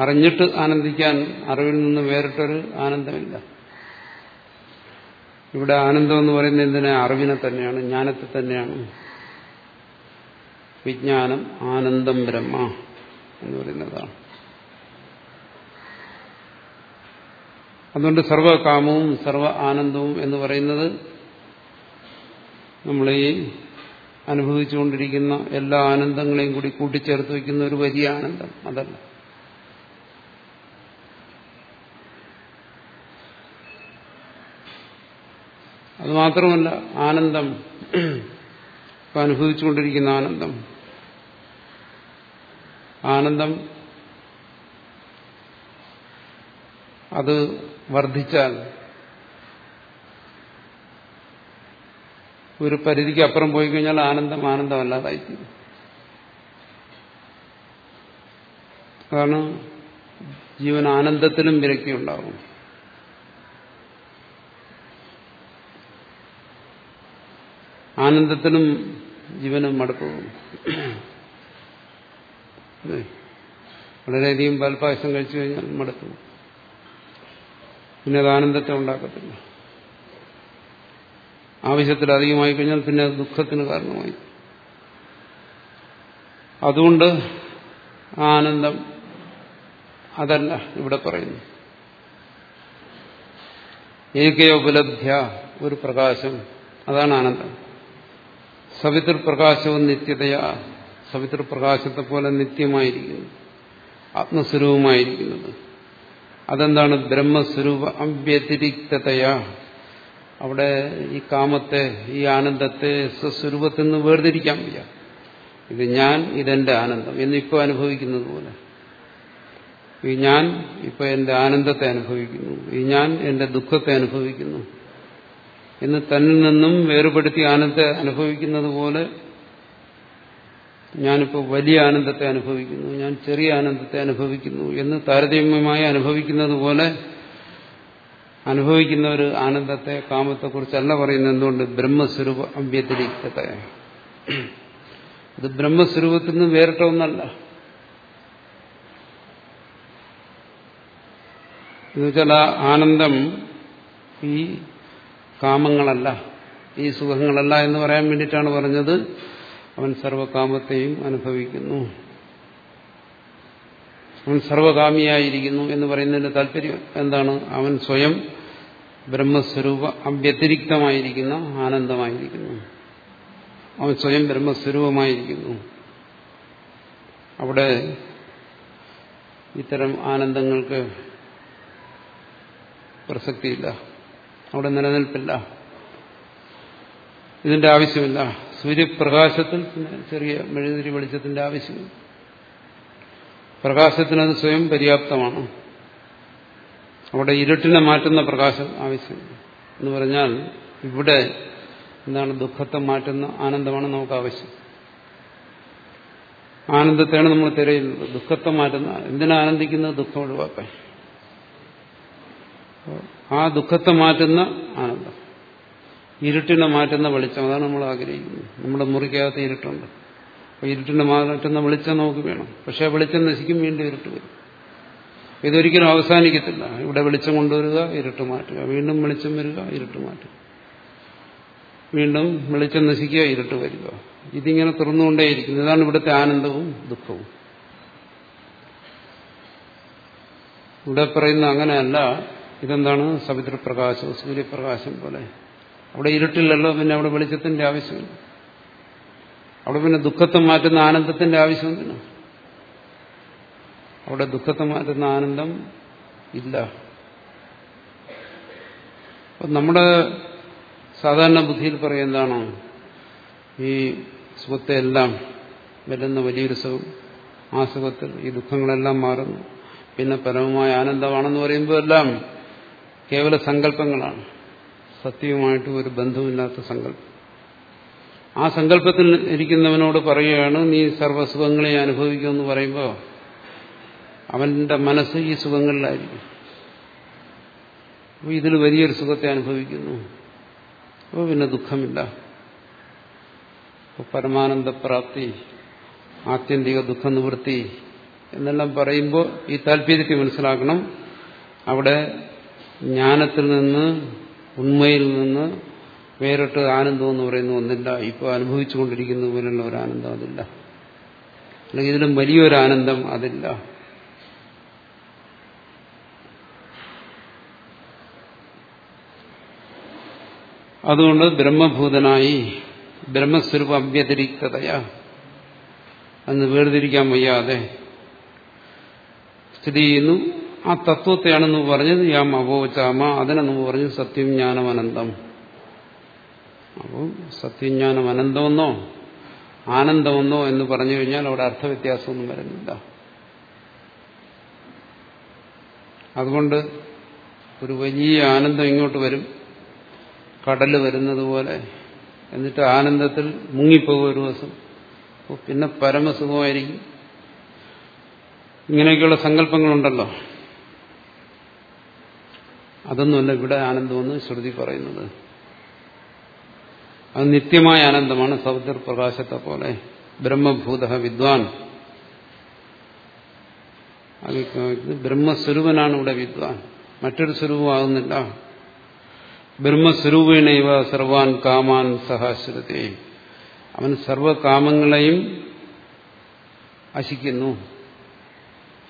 അറിഞ്ഞിട്ട് ആനന്ദിക്കാൻ അറിവിൽ നിന്ന് വേറിട്ടൊരു ആനന്ദമില്ല. ഇവിടെ ആനന്ദം എന്ന് പറയുന്നത് എന്തിനെ? അറിവിനെ തന്നെയാണ് ജ്ഞാനത്തെ തന്നെയാണ്. വിജ്ഞാനം ആനന്ദം ബ്രഹ്മ എന്ന് പറയുന്നതാണ്. അതുകൊണ്ട് സർവകാമവും സർവ ആനന്ദവും എന്ന് പറയുന്നത് നമ്മൾ ഈ അനുഭവിച്ചുകൊണ്ടിരിക്കുന്ന എല്ലാ ആനന്ദങ്ങളെയും കൂടി കൂട്ടിച്ചേർത്ത് വയ്ക്കുന്ന ഒരു വലിയ ആനന്ദം അതല്ല. അതുമാത്രമല്ല ആനന്ദം ഇപ്പം അനുഭവിച്ചുകൊണ്ടിരിക്കുന്ന ആനന്ദം. ആനന്ദം അത് വർദ്ധിച്ചാൽ ഒരു പരിധിക്ക് അപ്പുറം പോയി കഴിഞ്ഞാൽ ആനന്ദം ആനന്ദമല്ലാതായിത്തീരും. കാരണം ജീവൻ ആനന്ദത്തിലും വിലക്കി ഉണ്ടാകും ആനന്ദത്തിനും ജീവനും മടുപ്പും. വളരെയധികം പാൽപ്പായസം കഴിച്ചു കഴിഞ്ഞാൽ മടുത്തു പിന്നെ അത് ആനന്ദത്തെ ഉണ്ടാക്കത്തില്ല. ആവശ്യത്തിൽ അധികമായി കഴിഞ്ഞാൽ പിന്നെ അത് ദുഃഖത്തിന് കാരണമായി. അതുകൊണ്ട് ആനന്ദം അതല്ല ഇവിടെ പറയുന്നു. ഏകയോപലബ്ധ്യ ഒരു പ്രകാശം അതാണ് ആനന്ദം. സവിതൃപ്രകാശവും നിത്യതയാ സവിതൃപ്രകാശത്തെ പോലെ നിത്യമായിരിക്കുന്നു ആത്മസ്വരൂപമായിരിക്കുന്നത്. അതെന്താണ് ബ്രഹ്മസ്വരൂപ അവ്യതിരിക്തതയാ? അവിടെ ഈ കാമത്തെ ഈ ആനന്ദത്തെ സ്വസ്വരൂപത്തിൽ നിന്ന് വേർതിരിക്കാൻ വയ്യ. ഇത് ഞാൻ ഇതെന്റെ ആനന്ദം എന്നിപ്പോൾ അനുഭവിക്കുന്നത് പോലെ. ഈ ഞാൻ ഇപ്പൊ എന്റെ ആനന്ദത്തെ അനുഭവിക്കുന്നു. ഈ ഞാൻ എന്റെ ദുഃഖത്തെ അനുഭവിക്കുന്നു. എന്ന് തന്നിൽ നിന്നും വേർപെടുത്തി ആനന്ദത്തെ അനുഭവിക്കുന്നത് പോലെ ഞാനിപ്പോൾ വലിയ ആനന്ദത്തെ അനുഭവിക്കുന്നു ഞാൻ ചെറിയ ആനന്ദത്തെ അനുഭവിക്കുന്നു എന്ന് താരതമ്യമായി അനുഭവിക്കുന്നത് പോലെ അനുഭവിക്കുന്ന ഒരു ആനന്ദത്തെ കാമത്തെക്കുറിച്ചല്ല പറയുന്നത് എന്തുകൊണ്ട്? ബ്രഹ്മസ്വരൂപ അവ്യതിരിക്തത ഇത് ബ്രഹ്മസ്വരൂപത്തിൽ നിന്ന് വേറിട്ട ഒന്നല്ല. എന്നുവെച്ചാൽ ആ ആനന്ദം ഈ കാമങ്ങളല്ല ഈ സുഖങ്ങളല്ല എന്ന് പറയാൻ വേണ്ടിയിട്ടാണ് പറഞ്ഞത്. അവൻ സർവകാമത്തെയും അനുഭവിക്കുന്നു. അവൻ സർവകാമിയായിരിക്കുന്നു എന്ന് പറയുന്നതിന്റെ താല്പര്യം എന്താണ്? അവൻ സ്വയം ബ്രഹ്മസ്വരൂപ അവ്യതിരിക്തമായിരിക്കുന്ന ആനന്ദമായിരിക്കുന്നു. അവൻ സ്വയം ബ്രഹ്മസ്വരൂപമായിരിക്കുന്നു. അവിടെ ഇത്തരം ആനന്ദങ്ങൾക്ക് പ്രസക്തിയില്ല. അവിടെ നിലനിൽപ്പില്ല. ഇതിന്റെ ആവശ്യമില്ല. സൂര്യപ്രകാശത്തിൽ ചെറിയ മെഴുതിരി വെളിച്ചത്തിന്റെ ആവശ്യമില്ല പ്രകാശത്തിനത് സ്വയം പര്യാപ്തമാണ്. അവിടെ ഇരുട്ടിനെ മാറ്റുന്ന പ്രകാശം ആവശ്യം. എന്ന് പറഞ്ഞാൽ ഇവിടെ എന്താണ് ദുഃഖത്തെ മാറ്റുന്ന ആനന്ദമാണ് നമുക്ക് ആവശ്യം. ആനന്ദത്തെയാണ് നമ്മൾ തിരയുന്നത്. ദുഃഖത്തെ മാറ്റുന്ന എന്തിനാ ആനന്ദിക്കുന്നത്? ദുഃഖം ഒഴിവാക്കാൻ. ആ ദുഃഖത്തെ മാറ്റുന്ന ആനന്ദം. ഇരുട്ടിനെ മാറ്റുന്ന വെളിച്ചം അതാണ് നമ്മൾ ആഗ്രഹിക്കുന്നത്. നമ്മുടെ മുറിക്കകത്ത് ഇരുട്ടുണ്ട്. അപ്പോൾ ഇരുട്ടിനെ മാറ്റുന്ന വെളിച്ചം നമുക്ക് വേണം. പക്ഷെ ആ വെളിച്ചം നശിക്കും വീണ്ടും ഇരുട്ട് വരും. ഇതൊരിക്കലും അവസാനിക്കത്തില്ല. ഇവിടെ വെളിച്ചം കൊണ്ടുവരിക ഇരുട്ട് മാറ്റുക. വീണ്ടും വെളിച്ചം വരിക ഇരുട്ട് മാറ്റുക. വീണ്ടും വെളിച്ചം നശിക്കുക ഇരുട്ട് വരിക. ഇതിങ്ങനെ തുറന്നുകൊണ്ടേയിരിക്കുന്നു. ഇതാണ് ഇവിടുത്തെ ആനന്ദവും ദുഃഖവും. ഇവിടെ പറയുന്ന അങ്ങനെയല്ല. ഇതെന്താണ്? സവിതൃപ്രകാശം സൂര്യപ്രകാശം പോലെ. അവിടെ ഇരുട്ടില്ലല്ലോ പിന്നെ അവിടെ വെളിച്ചത്തിന്റെ ആവശ്യമില്ല. അവിടെ പിന്നെ ദുഃഖത്തെ മാറ്റുന്ന ആനന്ദത്തിന്റെ ആവശ്യമില്ല അവിടെ ദുഃഖത്തെ മാറ്റുന്ന ആനന്ദം ഇല്ല. നമ്മുടെ സാധാരണ ബുദ്ധിയിൽ പറയുന്നതാണോ ഈ സുഖത്തെ എല്ലാം വരുന്ന വലിയൊരു സുഖം. ആ സുഖത്തിൽ ഈ ദുഃഖങ്ങളെല്ലാം മാറുന്നു. പിന്നെ പരമമായ ആനന്ദമാണെന്ന് പറയുമ്പോൾ എല്ലാം കേവല സങ്കല്പങ്ങളാണ്. സത്യവുമായിട്ട് ഒരു ബന്ധമില്ലാത്ത സങ്കല്പം. ആ സങ്കല്പത്തിൽ ഇരിക്കുന്നവനോട് പറയുകയാണ് നീ സർവസുഖങ്ങളെ അനുഭവിക്കുമെന്ന് പറയുമ്പോൾ അവന്റെ മനസ്സ് ഈ സുഖങ്ങളിലായിരിക്കും. അപ്പോൾ ഇതിൽ വലിയൊരു സുഖത്തെ അനുഭവിക്കുന്നു. അപ്പോൾ പിന്നെ ദുഃഖമില്ല. പരമാനന്ദപ്രാപ്തി ആത്യന്തിക ദുഃഖ നിവൃത്തി എന്നെല്ലാം പറയുമ്പോൾ ഈ താല്പര്യത്തെ മനസ്സിലാക്കണം. അവിടെ ജ്ഞാനത്തിൽ നിന്ന് ഉണ്മയിൽ നിന്ന് വേറിട്ട് ആനന്ദം എന്ന് പറയുന്ന ഒന്നില്ല. ഇപ്പോൾ അനുഭവിച്ചുകൊണ്ടിരിക്കുന്ന പോലുള്ള ഒരു ആനന്ദം അതില്ല. അല്ലെങ്കിൽ ഇതിലും വലിയൊരു ആനന്ദം അതില്ല. അതുകൊണ്ട് ബ്രഹ്മഭൂതനായി ബ്രഹ്മസ്വരൂപ അവ്യതിരിക്തതയാ. അന്ന് വേർതിരിക്കാൻ വയ്യാതെ സ്ഥിതി ചെയ്യുന്നു. ആ തത്വത്തെയാണ് നു പറഞ്ഞത് യാം അബോചാമ അതിനെന്ന് പറഞ്ഞു സത്യം ജ്ഞാനം അനന്തം അപ്പോൾ സത്യജ്ഞാനം അനന്തമെന്നോ ആനന്ദമെന്നോ എന്ന് പറഞ്ഞു കഴിഞ്ഞാൽ അവിടെ അർത്ഥവ്യത്യാസമൊന്നും വരുന്നില്ല. അതുകൊണ്ട് ഒരു വലിയ ആനന്ദം ഇങ്ങോട്ട് വരും. കടൽ വരുന്നത് പോലെ. എന്നിട്ട് ആനന്ദത്തിൽ മുങ്ങിപ്പോകും ഒരു ദിവസം. പിന്നെ പരമസുഖമായിരിക്കും. ഇങ്ങനെയൊക്കെയുള്ള സങ്കല്പങ്ങളുണ്ടല്ലോ. അതൊന്നുമല്ല ഇവിടെ ആനന്ദമെന്ന് ശ്രുതി പറയുന്നത്. അത് നിത്യമായ ആനന്ദമാണ് സൗദർ പ്രകാശത്തെ പോലെ. ബ്രഹ്മഭൂത വിദ്വാൻ. ബ്രഹ്മസ്വരൂപനാണ് ഇവിടെ വിദ്വാൻ. മറ്റൊരു സ്വരൂപമാകുന്നില്ല ബ്രഹ്മസ്വരൂപേണൈവ സർവാൻ കാമാൻ സഹാശ്രുതി. അവൻ സർവകാമങ്ങളെയും അശിക്കുന്നു.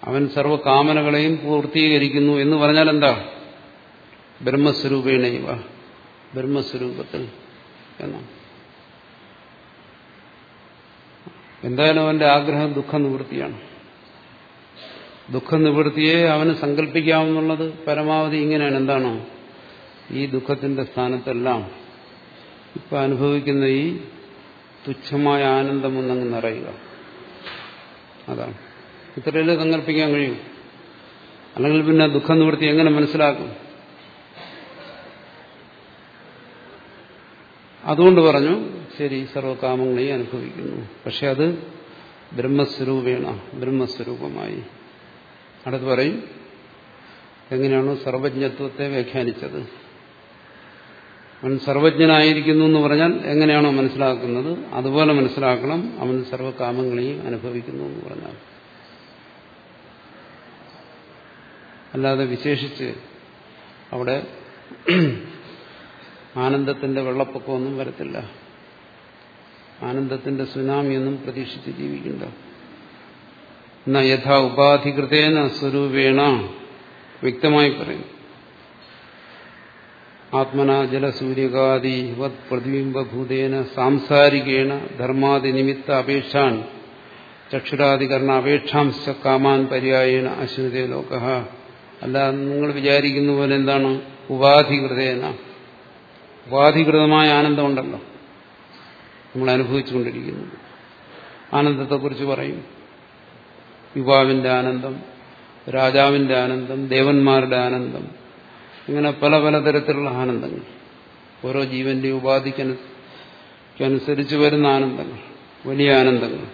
അവൻ സർവകാമനകളെയും പൂർത്തീകരിക്കുന്നു എന്ന് പറഞ്ഞാൽ എന്താ ബ്രഹ്മസ്വരൂപേണൈവ. ബ്രഹ്മസ്വരൂപത്തിൽ എന്നാണ് എന്തായാലും അവന്റെ ആഗ്രഹം ദുഃഖനിവൃത്തിയാണ്. ദുഃഖനിവൃത്തിയെ അവന് സങ്കല്പിക്കാമെന്നുള്ളത് പരമാവധി ഇങ്ങനെയാണ്. എന്താണോ? ഈ ദുഃഖത്തിന്റെ സ്ഥാനത്തെല്ലാം ഇപ്പൊ അനുഭവിക്കുന്ന ഈ തുച്ഛമായ ആനന്ദം ഒന്നങ്ങ് നിറയുക. അതാണ്. ഇത്രയല്ലേ സങ്കല്പിക്കാൻ കഴിയും? അല്ലെങ്കിൽ പിന്നെ ദുഃഖനിവൃത്തി എങ്ങനെ മനസ്സിലാക്കും? അതുകൊണ്ട് പറഞ്ഞു ശരി സർവകാമങ്ങളെയും അനുഭവിക്കുന്നു. പക്ഷെ അത് ബ്രഹ്മസ്വരൂപേണ ബ്രഹ്മസ്വരൂപമായി. അടുത്ത് പറയും എങ്ങനെയാണ് സർവജ്ഞത്വത്തെ വ്യാഖ്യാനിച്ചത്. അവൻ സർവജ്ഞനായിരിക്കുന്നു എന്ന് പറഞ്ഞാൽ എങ്ങനെയാണോ മനസ്സിലാക്കുന്നത് അതുപോലെ മനസ്സിലാക്കണം അവൻ സർവകാമങ്ങളെയും അനുഭവിക്കുന്നു എന്ന് പറഞ്ഞാൽ. അല്ലാതെ വിശേഷിച്ച് അവിടെ ആനന്ദത്തിന്റെ വെള്ളപ്പൊക്കമൊന്നും വരത്തില്ല. ആനന്ദത്തിന്റെ സുനാമിയൊന്നും പ്രതീക്ഷിച്ച് ജീവിക്കണ്ട. എന്നാ യഥാ ഉപാധികൃതേന സ്വരൂപേണ വ്യക്തമായി പറയും ആത്മന ജലസൂര്യകാദി വത് പ്രതിബിംബഭൂതേന സാംസാരികേണ ധർമാദി നിമിത്ത അപേക്ഷാൻ ചക്ഷുരാധികരണ അപേക്ഷാംശ കാമാൻ പര്യായേണ അശ്വതേ ലോക. അല്ല നിങ്ങൾ വിചാരിക്കുന്ന പോലെ എന്താണ്? ഉപാധികൃതേന. ഉപാധികൃതമായ ആനന്ദമുണ്ടല്ലോ. നമ്മൾ അനുഭവിച്ചുകൊണ്ടിരിക്കുന്നത്. ആനന്ദത്തെക്കുറിച്ച് പറയും. യുവാവിന്റെ ആനന്ദം രാജാവിന്റെ ആനന്ദം ദേവന്മാരുടെ ആനന്ദം ഇങ്ങനെ പല പല തരത്തിലുള്ള ആനന്ദങ്ങൾ. ഓരോ ജീവന്റെ ഉപാധിക്കനുസരിച്ച് വരുന്ന ആനന്ദങ്ങൾ വലിയ ആനന്ദങ്ങൾ.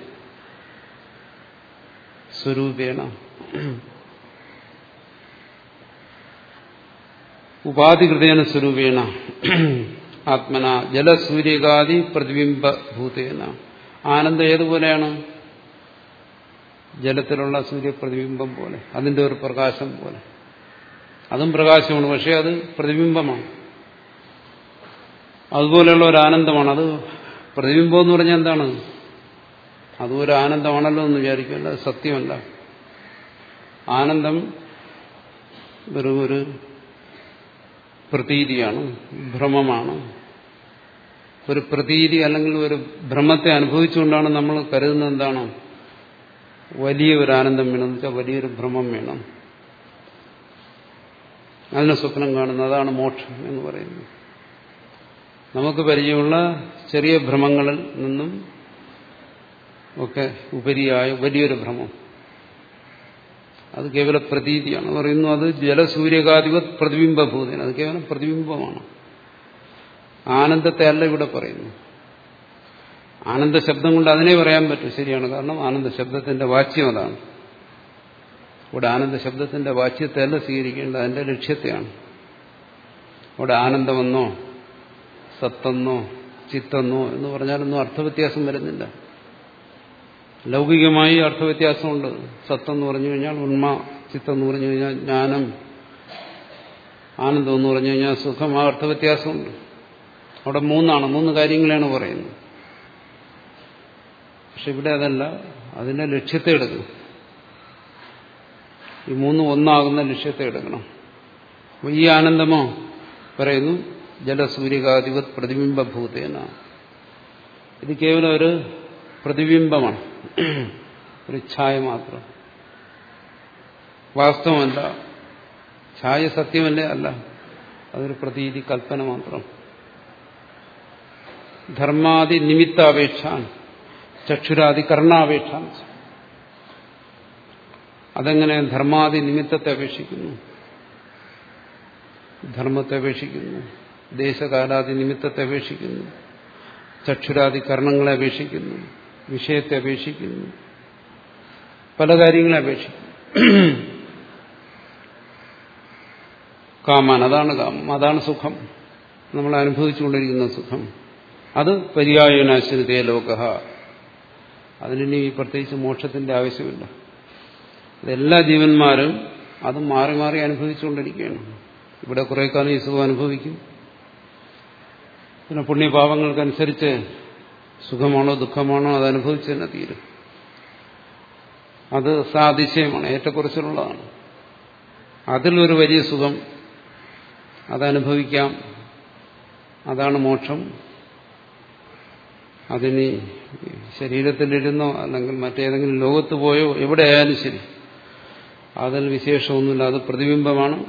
സ്വരൂപേണ ഉപാധികൃതേന സ്വരൂപേണ ആത്മന ജലസൂര്യകാദി പ്രതിബിംബഭൂതേന ആനന്ദം ഏതുപോലെയാണ് ജലത്തിലുള്ള സൂര്യപ്രതിബിംബം പോലെ അതിന്റെ ഒരു പ്രകാശം പോലെ. അതും പ്രകാശമാണ് പക്ഷെ അത് പ്രതിബിംബമാണ്. അതുപോലെയുള്ള ഒരു ആനന്ദമാണ്. അത് പ്രതിബിംബം എന്ന് പറഞ്ഞാൽ എന്താണ്? അതും ഒരു ആനന്ദമാണല്ലോ എന്ന് അത് സത്യമല്ല. ആനന്ദം വെറും ഒരു പ്രതീതിയാണ് ഭ്രമമാണ്. ഒരു പ്രതീതി അല്ലെങ്കിൽ ഒരു ഭ്രമത്തെ അനുഭവിച്ചുകൊണ്ടാണ് നമ്മൾ കരുതുന്നത് എന്താണ്? വലിയ ഒരു ആനന്ദം വേണമെന്ന് വെച്ചാൽ വലിയൊരു ഭ്രമം വേണം. അതിനെ സ്വപ്നം കാണുന്നത് അതാണ് മോക്ഷം എന്ന് പറയുന്നത്. നമുക്ക് പരിചയമുള്ള ചെറിയ ഭ്രമങ്ങളിൽ നിന്നും ഒക്കെ ഉപരിയായ വലിയൊരു ഭ്രമം. അത് കേവല പ്രതീതിയാണ്. പറയുന്നു അത് ജലസൂര്യകാധിപത് പ്രതിബിംബഭൂതൻ അത് കേവലം പ്രതിബിംബമാണ്. ആനന്ദത്തെ അല്ല ഇവിടെ പറയുന്നു. ആനന്ദ ശബ്ദം കൊണ്ട് അതിനെ പറയാൻ പറ്റും. ശരിയാണ്. കാരണം ആനന്ദ ശബ്ദത്തിന്റെ വാച്യം അതാണ്. ഇവിടെ ആനന്ദ ശബ്ദത്തിന്റെ വാച്യത്തെ അല്ല സ്വീകരിക്കേണ്ടത്. അതിന്റെ ലക്ഷ്യത്തെയാണ്. അവിടെ ആനന്ദമെന്നോ സത്തെന്നോ ചിത്തെന്നോ എന്ന് പറഞ്ഞാലൊന്നും അർത്ഥവ്യത്യാസം വരുന്നില്ല. ലൗകികമായി അർത്ഥവ്യത്യാസമുണ്ട്. സത്തെന്ന് പറഞ്ഞു കഴിഞ്ഞാൽ ഉണ്മ ചിത്തെന്ന് പറഞ്ഞു കഴിഞ്ഞാൽ ജ്ഞാനം ആനന്ദം എന്ന് പറഞ്ഞു കഴിഞ്ഞാൽ സുഖം ആ അർത്ഥവ്യത്യാസമുണ്ട്. അവിടെ മൂന്നാണ് മൂന്ന് കാര്യങ്ങളാണ് പറയുന്നത്. പക്ഷെ ഇവിടെ അതല്ല അതിന്റെ ലക്ഷ്യത്തെ എടുക്കണം ഈ മൂന്ന് ഒന്നാകുന്ന ലക്ഷ്യത്തെ എടുക്കണം. ഈ ആനന്ദമോ പറയുന്നു ജലസൂര്യകാധിപത് പ്രതിബിംബഭൂതേന. ഇത് കേവലം ഒരു പ്രതിബിംബമാണ്. ഒരു ഛായ മാത്രം. വാസ്തവമല്ല ഛായ സത്യമല്ലേ അല്ല അതൊരു പ്രതീതി കൽപ്പന മാത്രം. ധർമാദി നിമിത്താപേക്ഷ ചക്ഷുരാദി കർണാപേക്ഷ അതെങ്ങനെ ധർമാദി നിമിത്തത്തെ അപേക്ഷിക്കുന്നു? ധർമ്മത്തെ അപേക്ഷിക്കുന്നു ദേശകാലാദി നിമിത്തത്തെ അപേക്ഷിക്കുന്നു ചക്ഷുരാദി കർണങ്ങളെ അപേക്ഷിക്കുന്നു. വിഷയത്തെ അപേക്ഷിക്കുന്നു. പല കാര്യങ്ങളെ അപേക്ഷിക്കുന്നു. കാമാൻ അതാണ് കാമം. അതാണ് സുഖം. നമ്മൾ അനുഭവിച്ചുകൊണ്ടിരിക്കുന്ന സുഖം. അത് പര്യായനാശ്രിതേ ലോക അതിനി പ്രത്യേകിച്ച് മോക്ഷത്തിന്റെ ആവശ്യമില്ല. എല്ലാ ജീവന്മാരും അത് മാറി മാറി അനുഭവിച്ചുകൊണ്ടിരിക്കുകയാണ്. ഇവിടെ കുറെ കാലം ഈ സുഖം അനുഭവിക്കും. പിന്നെ പുണ്യപാപങ്ങൾക്കനുസരിച്ച് സുഖമാണോ ദുഃഖമാണോ അത് അനുഭവിച്ചു തന്നെ തീരും. അത് സാതിശയമാണ് ഏറ്റക്കുറച്ചിലുള്ളതാണ്. അതിലൊരു വലിയ സുഖം അതനുഭവിക്കാം. അതാണ് മോക്ഷം. അതിന് ശരീരത്തിലിരുന്നോ അല്ലെങ്കിൽ മറ്റേതെങ്കിലും ലോകത്ത് പോയോ എവിടെ ആയാലും ശരി. അതിൽ വിശേഷമൊന്നുമില്ല അത് പ്രതിബിംബമാണ്.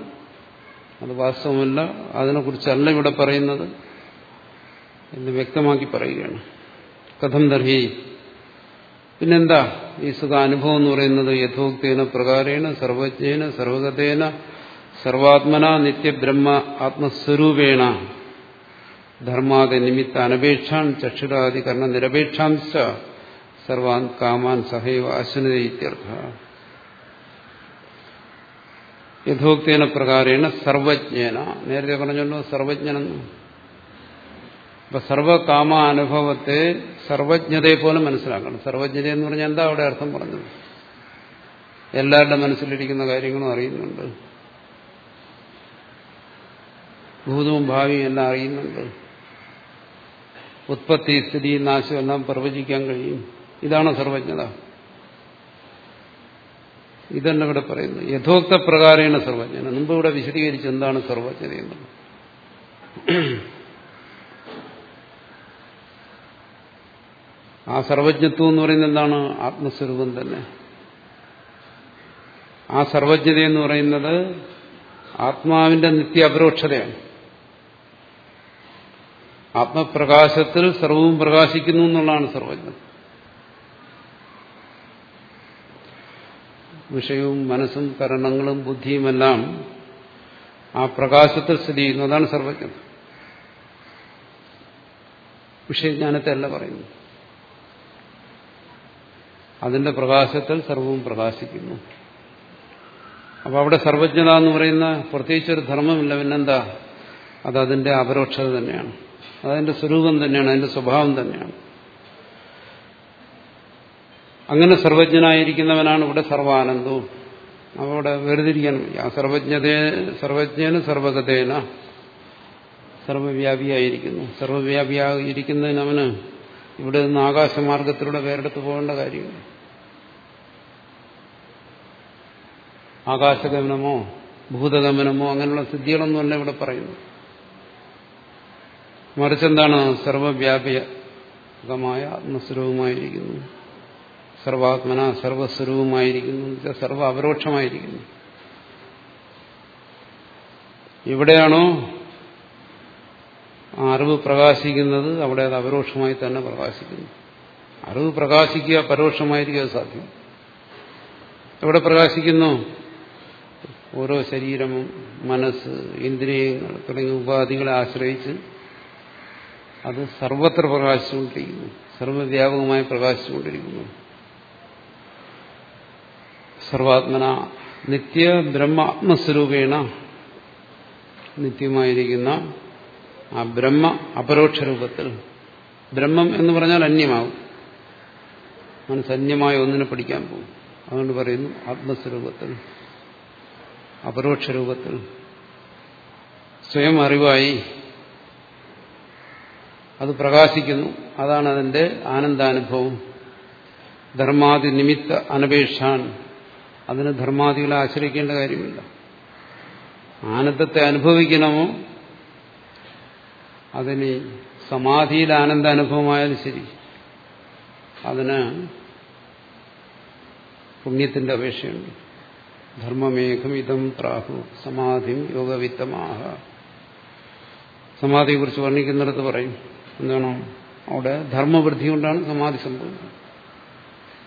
അത് വാസ്തവമല്ല. അതിനെക്കുറിച്ചല്ല ഇവിടെ പറയുന്നത് എന്ന് വ്യക്തമാക്കി പറയുകയാണ്. കഥം ദർഹി പിന്നെന്താ? ഈ സുഖാനുഭവം എന്ന് പറയുന്നത് യഥോക്തേന പ്രകാരേണ സർവജ്ഞേന സർവഗതേന സർവാത്മന നിത്യബ്രഹ്മ ആത്മസ്വരൂപേണ. ധർമാദ നിമിത്ത അനപേക്ഷാൻ ചക്ഷുരാധികരണ നിരപേക്ഷാംശ സർവാൻ കാമാൻ സഹൈവ അശ്വനതീത്യർത്ഥ യഥോക്തേന പ്രകാരേണ സർവജ്ഞേന. നേരത്തെ പറഞ്ഞല്ലോ സർവജ്ഞനെന്ന്. അപ്പൊ സർവകാമ അനുഭവത്തെ സർവജ്ഞതയെ പോലെ മനസ്സിലാക്കണം. സർവജ്ഞത എന്ന് പറഞ്ഞാൽ എന്താ അവിടെ അർത്ഥം പറഞ്ഞത്? എല്ലാവരുടെ മനസ്സിലിരിക്കുന്ന കാര്യങ്ങളും അറിയുന്നുണ്ട്. ഭൂതവും ഭാവിയും എല്ലാം അറിയുന്നുണ്ട്. ഉത്പത്തി സ്ഥിതി നാശം എല്ലാം പ്രവചിക്കാൻ കഴിയും. ഇതാണ് സർവജ്ഞത. ഇതന്നെ ഇവിടെ പറയുന്നത് യഥോക്ത പ്രകാരേണ സർവജ്ഞത മുമ്പ് ഇവിടെ വിശദീകരിച്ച് എന്താണ് സർവജ്ഞത എന്നുള്ളത് ആ സർവജ്ഞത്വം എന്ന് പറയുന്നത് എന്താണ്? ആത്മസ്വരൂപം തന്നെ. ആ സർവജ്ഞത എന്ന് പറയുന്നത് ആത്മാവിന്റെ നിത്യ അപരോക്ഷതയാണ് ആത്മപ്രകാശത്തിൽ സർവവും പ്രകാശിക്കുന്നു എന്നുള്ളതാണ് സർവജ്ഞത. വിഷയവും മനസ്സും കരണങ്ങളും ബുദ്ധിയുമെല്ലാം ആ പ്രകാശത്തിൽ സ്ഥിതി ചെയ്യുന്നതാണ് സർവജ്ഞത. വിഷയജ്ഞാനത്തെ അല്ല പറയുന്നു അതിന്റെ പ്രകാശത്തിൽ സർവവും പ്രകാശിക്കുന്നു. അപ്പൊ അവിടെ സർവജ്ഞത എന്ന് പറയുന്ന പ്രത്യേകിച്ച് ഒരു ധർമ്മമില്ല പിന്നെന്താ? അത് അതിന്റെ അപരോക്ഷത തന്നെയാണ്. അതതിന്റെ സ്വരൂപം തന്നെയാണ് അതിന്റെ സ്വഭാവം തന്നെയാണ്. അങ്ങനെ സർവജ്ഞനായിരിക്കുന്നവനാണ് ഇവിടെ സർവാനന്ദവും. അവിടെ വേർതിരിക്കാൻ ആ സർവജ്ഞത സർവജ്ഞന് സർവഗതേന സർവവ്യാപിയായിരിക്കുന്നു. സർവവ്യാപിയായിരിക്കുന്നതിന് അവന് ഇവിടെ നിന്ന് ആകാശമാർഗത്തിലൂടെ വേറെടുത്ത് പോകേണ്ട കാര്യമില്ല. ആകാശഗമനമോ ഭൂതഗമനമോ അങ്ങനെയുള്ള സിദ്ധികളൊന്നുമല്ല ഇവിടെ പറയുന്നു മറിച്ച് മറിച്ചെന്താണ് സർവവ്യാപകമായ ആത്മസ്വരൂപമായിരിക്കുന്നു. സർവാത്മന സർവസ്വരൂപമായിരിക്കുന്നു. സർവ അപരോക്ഷമായിരിക്കുന്നു എവിടെയാണോ അറിവ് പ്രകാശിക്കുന്നത്? അവിടെ അത് അപരോക്ഷമായി തന്നെ പ്രകാശിക്കുന്നു. അറിവ് പ്രകാശിക്കുക പരോക്ഷമായിരിക്കുക സാധ്യം. എവിടെ പ്രകാശിക്കുന്നു? ഓരോ ശരീരവും മനസ്സ് ഇന്ദ്രിയങ്ങൾ തുടങ്ങിയ ഉപാധികളെ ആശ്രയിച്ച് അത് സർവത്ര പ്രകാശിച്ചുകൊണ്ടിരിക്കുന്നു. സർവവ്യാപകമായി പ്രകാശിച്ചുകൊണ്ടിരിക്കുന്നു. സർവാത്മന നിത്യ ബ്രഹ്മാത്മസ്വരൂപേണ നിത്യമായിരിക്കുന്ന ആ ബ്രഹ്മ അപരോക്ഷ രൂപത്തിൽ ബ്രഹ്മം എന്ന് പറഞ്ഞാൽ അന്യമാകും. മനസ്സന്യമായ ഒന്നിനെ പഠിക്കാൻ പോകും. അതുകൊണ്ട് പറയുന്നു ആത്മസ്വരൂപത്തിൽ. അപരോക്ഷ രൂപത്തിൽ. സ്വയം അറിവായി അത് പ്രകാശിക്കുന്നു. അതാണ് അതിന്റെ ആനന്ദാനുഭവം. ധർമാതി നിമിത്ത അനപേക്ഷാൻ. അതിന് ധർമാദികളെ ആശ്രയിക്കേണ്ട കാര്യമില്ല. ആനന്ദത്തെ അനുഭവിക്കണമോ? അതിന് സമാധിയിൽ ആനന്ദ അനുഭവമായാലും ശരി. അതിന് പുണ്യത്തിന്റെ അപേക്ഷയുണ്ട്. ധർമ്മമേഘം ഇതം പ്രാഹു സമാധിം യോഗവിത്തമാഹ. സമാധിയെ കുറിച്ച് വർണിക്കുന്നിടത്ത് പറയും എന്താണ് അവിടെ ധർമ്മവൃദ്ധി കൊണ്ടാണ് സമാധി സംഭവിക്കുന്നത്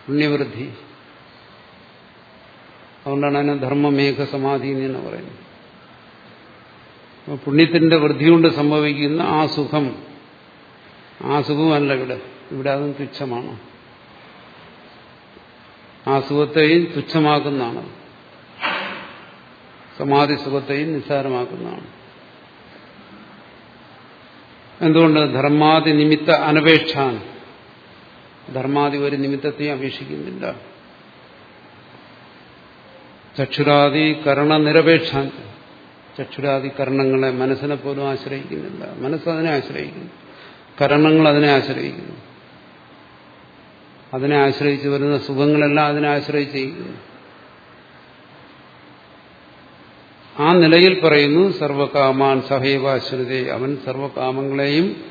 പുണ്യവൃദ്ധി. അതുകൊണ്ടാണ് അതിനെ ധർമ്മമേഘ സമാധി എന്ന് തന്നെ പറയുന്നത്. പുണ്യത്തിന്റെ വൃദ്ധി കൊണ്ട് സംഭവിക്കുന്ന ആ സുഖം ആ സുഖമല്ല ഇവിടെ. ഇവിടെ അതും തുച്ഛമാണ്. ആ സുഖത്തെയും തുച്ഛമാക്കുന്നതാണ്. സമാധി സുഖത്തെയും നിസ്സാരമാക്കുന്നതാണ്. എന്തുകൊണ്ട്? ധർമാതി നിമിത്ത അനപേക്ഷാണ്. ധർമാതി ഒരു നിമിത്തത്തെയും അപേക്ഷിക്കുന്നില്ല. ചക്ഷുരാദി കരണനിരപേക്ഷാൻ ചക്ഷുരാദി കരണങ്ങളെ മനസ്സിനെ പോലും ആശ്രയിക്കുന്നില്ല. മനസ്സ് അതിനെ ആശ്രയിക്കുന്നു. കരണങ്ങൾ അതിനെ ആശ്രയിക്കുന്നു. അതിനെ ആശ്രയിച്ച് വരുന്ന സുഖങ്ങളെല്ലാം അതിനെ ആശ്രയിച്ചിരിക്കുന്നു ആ നിലയിൽ പറയുന്നു സർവകാമാൻ സഹൈവാശ്രിതേ അവൻ സർവകാമങ്ങളെയും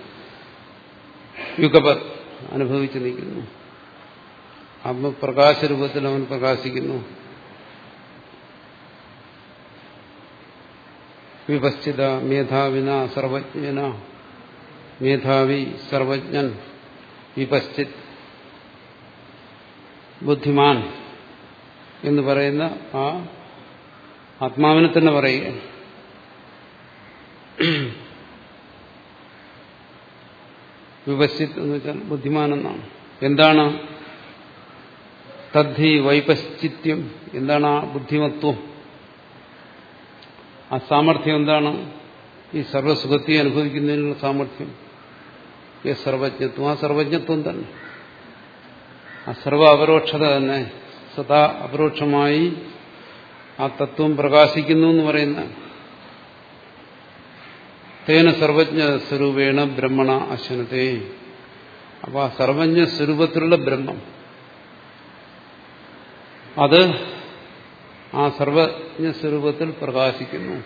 യുഗപത് അനുഭവിച്ചു നിൽക്കുന്നു. ആത്മപ്രകാശരൂപത്തിൽ അവൻ പ്രകാശിക്കുന്നു. വിഭശ്ചിത മേധാവിന സർവജ്ഞന മേധാവി സർവജ്ഞൻ വിഭശ്ചിത് ബുദ്ധിമാൻ എന്ന് പറയുന്ന ആ ആത്മാവിനെ തന്നെ പറയുക. വിപശ്ചിത്ത് എന്ന് വെച്ചാൽ ബുദ്ധിമാനെന്നാണ്. എന്താണ്? തദ്ധി വൈപശ്ചിത്യം. എന്താണ് ആ ബുദ്ധിമത്വം? ആ സാമർഥ്യം എന്താണ്? ഈ സർവസുഖത്തെ അനുഭവിക്കുന്നതിനുള്ള സാമർഥ്യം. ഈ സർവജ്ഞത്വം. ആ സർവജ്ഞത്വം തന്നെ. ആ സർവ അപരോക്ഷത തന്നെ സദാ അപരോക്ഷമായി ആ തത്വം പ്രകാശിക്കുന്നു എന്ന് പറയുന്ന തേന സർവജ്ഞ സ്വരൂപേണ ബ്രഹ്മണ അശ്വനത്തെ അപ്പൊ ആ സർവജ്ഞ സ്വരൂപത്തിലുള്ള ബ്രഹ്മം. അത് ആ സർവജ്ഞ സ്വരൂപത്തിൽ പ്രകാശിക്കുന്നു.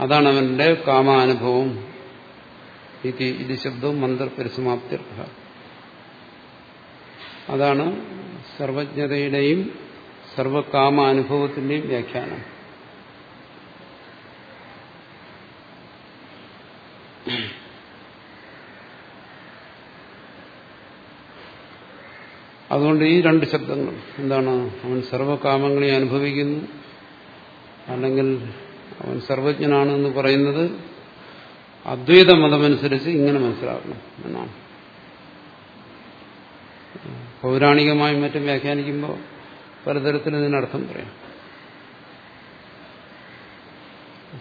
അതാണ് അവന്റെ കാമാനുഭവം. ഇത് ശബ്ദവും മന്ത്രപരിസമാപ്തി അതാണ് സർവജ്ഞതയുടെയും സർവകാമ അനുഭവത്തിന്റെയും വ്യാഖ്യാനം. അതുകൊണ്ട് ഈ രണ്ട് ശബ്ദങ്ങൾ എന്താണ്? അവൻ സർവകാമങ്ങളെ അനുഭവിക്കുന്നു അല്ലെങ്കിൽ അവൻ സർവജ്ഞനാണ് എന്ന് പറയുന്നത് അദ്വൈത മതമനുസരിച്ച് ഇങ്ങനെ മനസ്സിലാക്കണം എന്നാണ്. പൗരാണികമായും മറ്റും വ്യാഖ്യാനിക്കുമ്പോൾ പലതരത്തിൽ ഇതിനർത്ഥം പറയാം.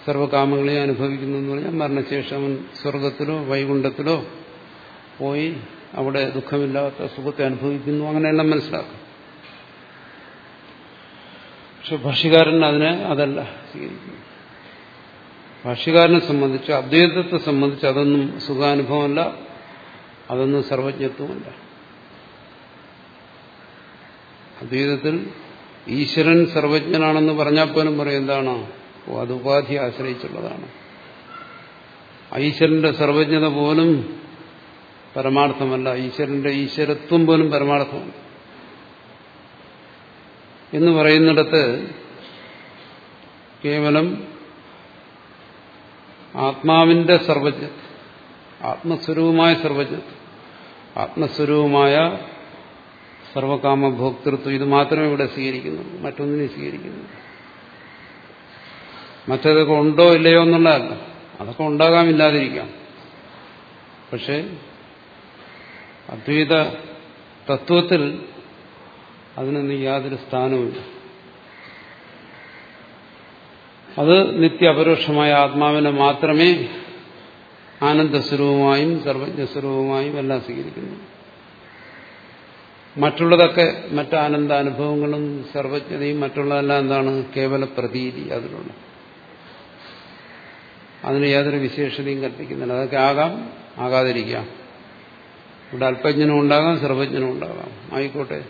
സർവകാമങ്ങളെ അനുഭവിക്കുന്നു എന്ന് പറഞ്ഞാൽ മരണശേഷം അവൻ സ്വർഗത്തിലോ വൈകുണ്ഠത്തിലോ പോയി അവിടെ ദുഃഖമില്ലാത്ത സുഖത്തെ അനുഭവിക്കുന്നു. അങ്ങനെയെല്ലാം മനസ്സിലാക്കും. പക്ഷെ ഭക്ഷ്യകാരൻ അതിനെ അതല്ല സ്വീകരിക്കുന്നു ഭാഷ്യകാരനെ സംബന്ധിച്ച് അദ്വൈതത്തെ സംബന്ധിച്ച് അതൊന്നും സുഖാനുഭവമല്ല അതൊന്നും സർവജ്ഞത്വമല്ല. അദ്വൈതത്തിൽ ഈശ്വരൻ സർവജ്ഞനാണെന്ന് പറഞ്ഞാൽ പോലും പറയും എന്താണ്? ഓ അത് ഉപാധി ആശ്രയിച്ചുള്ളതാണ്. ഈശ്വരന്റെ സർവജ്ഞത പോലും പരമാർത്ഥമല്ല. ഈശ്വരന്റെ ഈശ്വരത്വം പോലും പരമാർത്ഥമല്ല. എന്ന് പറയുന്നിടത്ത് കേവലം ആത്മാവിന്റെ സർവജ്ഞ ആത്മസ്വരൂപമായ സർവജ്ഞത്വം ആത്മസ്വരൂപമായ സർവകാമ ഭോക്തൃത്വം ഇത് മാത്രമേ ഇവിടെ സ്വീകരിക്കുന്നുള്ളൂ മറ്റൊന്നിനെ സ്വീകരിക്കുന്നു. മറ്റേതൊക്കെ ഉണ്ടോ ഇല്ലയോ എന്നുള്ളതല്ല. അതൊക്കെ ഉണ്ടാകാമില്ലാതിരിക്കാം. പക്ഷേ അദ്വൈത തത്വത്തിൽ അതിനൊന്നും യാതൊരു സ്ഥാനവുമില്ല. അത് നിത്യപരോക്ഷമായ ആത്മാവിനെ മാത്രമേ ആനന്ദസ്വരൂപമായും സർവജ്ഞസ്വരൂപമായും എല്ലാം സ്വീകരിക്കുന്നു. മറ്റുള്ളതൊക്കെ മറ്റ് ആനന്ദാനുഭവങ്ങളും സർവജ്ഞതയും മറ്റുള്ളതെല്ലാം എന്താണ്? കേവല പ്രതീതി അതിലുള്ള അതിന് യാതൊരു വിശേഷതയും കൽപ്പിക്കുന്നില്ല. അതൊക്കെ ആകാം ആകാതിരിക്കാം. ഇവിടെ അല്പജ്ഞനും ഉണ്ടാകാം സർവജ്ഞനും ഉണ്ടാകാം. ആയിക്കോട്ടെ.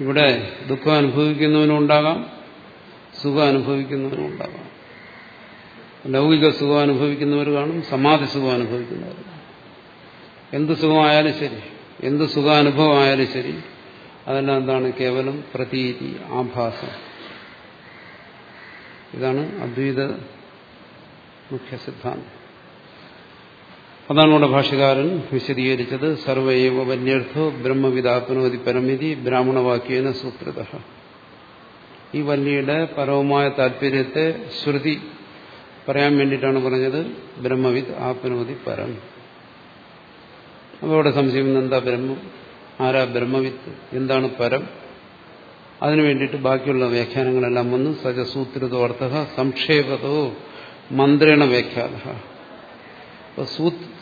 ഇവിടെ ദുഃഖം അനുഭവിക്കുന്നവനും ഉണ്ടാകാം സുഖം അനുഭവിക്കുന്നവനും ഉണ്ടാകാം. ലൗകിക സുഖം അനുഭവിക്കുന്നവർ കാണും സമാധി സുഖം അനുഭവിക്കുന്നവർ എന്ത് സുഖമായാലും ശരി. എന്ത് സുഖാനുഭവമായാലും ശരി. അതെല്ലാം എന്താണ് കേവലം പ്രതീതി ആഭാസം. ഇതാണ് അദ്വൈത മുഖ്യ സിദ്ധാന്തം. അതാണ് ഇവിടെ ഭാഷകാരൻ വിശദീകരിച്ചത്. സർവൈവ വന്യർത്ഥോ ബ്രഹ്മവിദാത്മനോതി പരമിതി ബ്രാഹ്മണവാക്യേന സൂത്രത ഈ വല്യയുടെ പരവുമായ താല്പര്യത്തെ ശ്രുതി പറയാൻ വേണ്ടിയിട്ടാണ് പറഞ്ഞത്. ബ്രഹ്മവിദ് ആത്മനോതി പരം. അവിടെ സംശയം എന്താ ബ്രഹ്മം? ആരാ ബ്രഹ്മവിത്ത്? എന്താണ് പരം? അതിനു വേണ്ടിയിട്ട് ബാക്കിയുള്ള വ്യാഖ്യാനങ്ങളെല്ലാം വന്ന് സജസൂത്രതോ അർത്ഥ സംക്ഷേപതോ മന്ത്രേണ വ്യാഖ്യാത.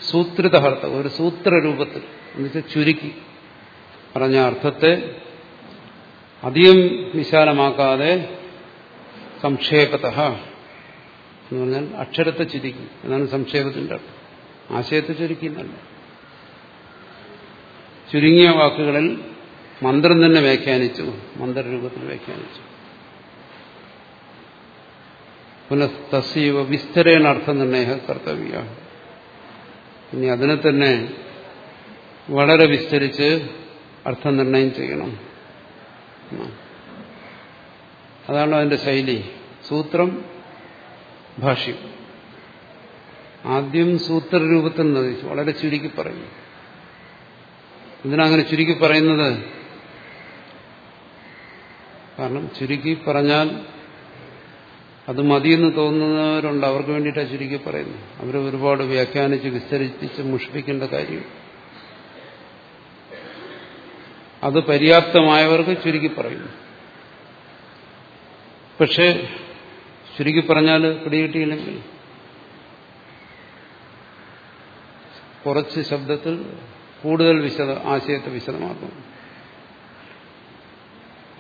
സൂത്രിത അർത്ഥം ഒരു സൂത്രരൂപത്തിൽ എന്നുവെച്ചാൽ ചുരുക്കി പറഞ്ഞ അർത്ഥത്തെ അധികം വിശാലമാക്കാതെ സംക്ഷേപത എന്ന് പറഞ്ഞാൽ അക്ഷരത്തെ ചുരുക്കി. എന്നാണ് സംക്ഷേപത്തിന്റെ അർത്ഥം. ആശയത്തെ ചുരുക്കി എന്നല്ല. ചുരുങ്ങിയ വാക്കുകളിൽ മന്ത്രം തന്നെ വ്യാഖ്യാനിച്ചു. മന്ത്രരൂപത്തിൽ വ്യാഖ്യാനിച്ചു. പുനഃതസ്യവ വിസ്തരേണ അർത്ഥം തന്നെ കർത്തവ്യ. ഇനി അതിനെ തന്നെ വളരെ വിസ്തരിച്ച് അർത്ഥം നിർണയം ചെയ്യണം. അതാണ് അതിന്റെ ശൈലി. സൂത്രം ഭാഷ്യം. ആദ്യം സൂത്രരൂപത്തിൽ നിന്ന് വളരെ ചുരുക്കി പറയുന്നു. ഇതിനങ്ങനെ ചുരുക്കി പറയുന്നത്? കാരണം ചുരുക്കി പറഞ്ഞാൽ അത് മതിയെന്ന് തോന്നുന്നവരുണ്ട്. അവർക്ക് വേണ്ടിയിട്ടാണ് ചുരുക്കി പറയുന്നത്. അവർ ഒരുപാട് വ്യാഖ്യാനിച്ച് വിസ്തരിപ്പിച്ച് മുഷിപ്പിക്കേണ്ട കാര്യം. അത് പര്യാപ്തമായവർക്ക് ചുരുക്കി പറയുന്നു. പക്ഷേ ചുരുക്കി പറഞ്ഞാൽ പിടികിട്ടിയില്ലെങ്കിൽ കുറച്ച് ശബ്ദത്തിൽ കൂടുതൽ വിശദ ആശയത്തെ വിശദമാക്കും.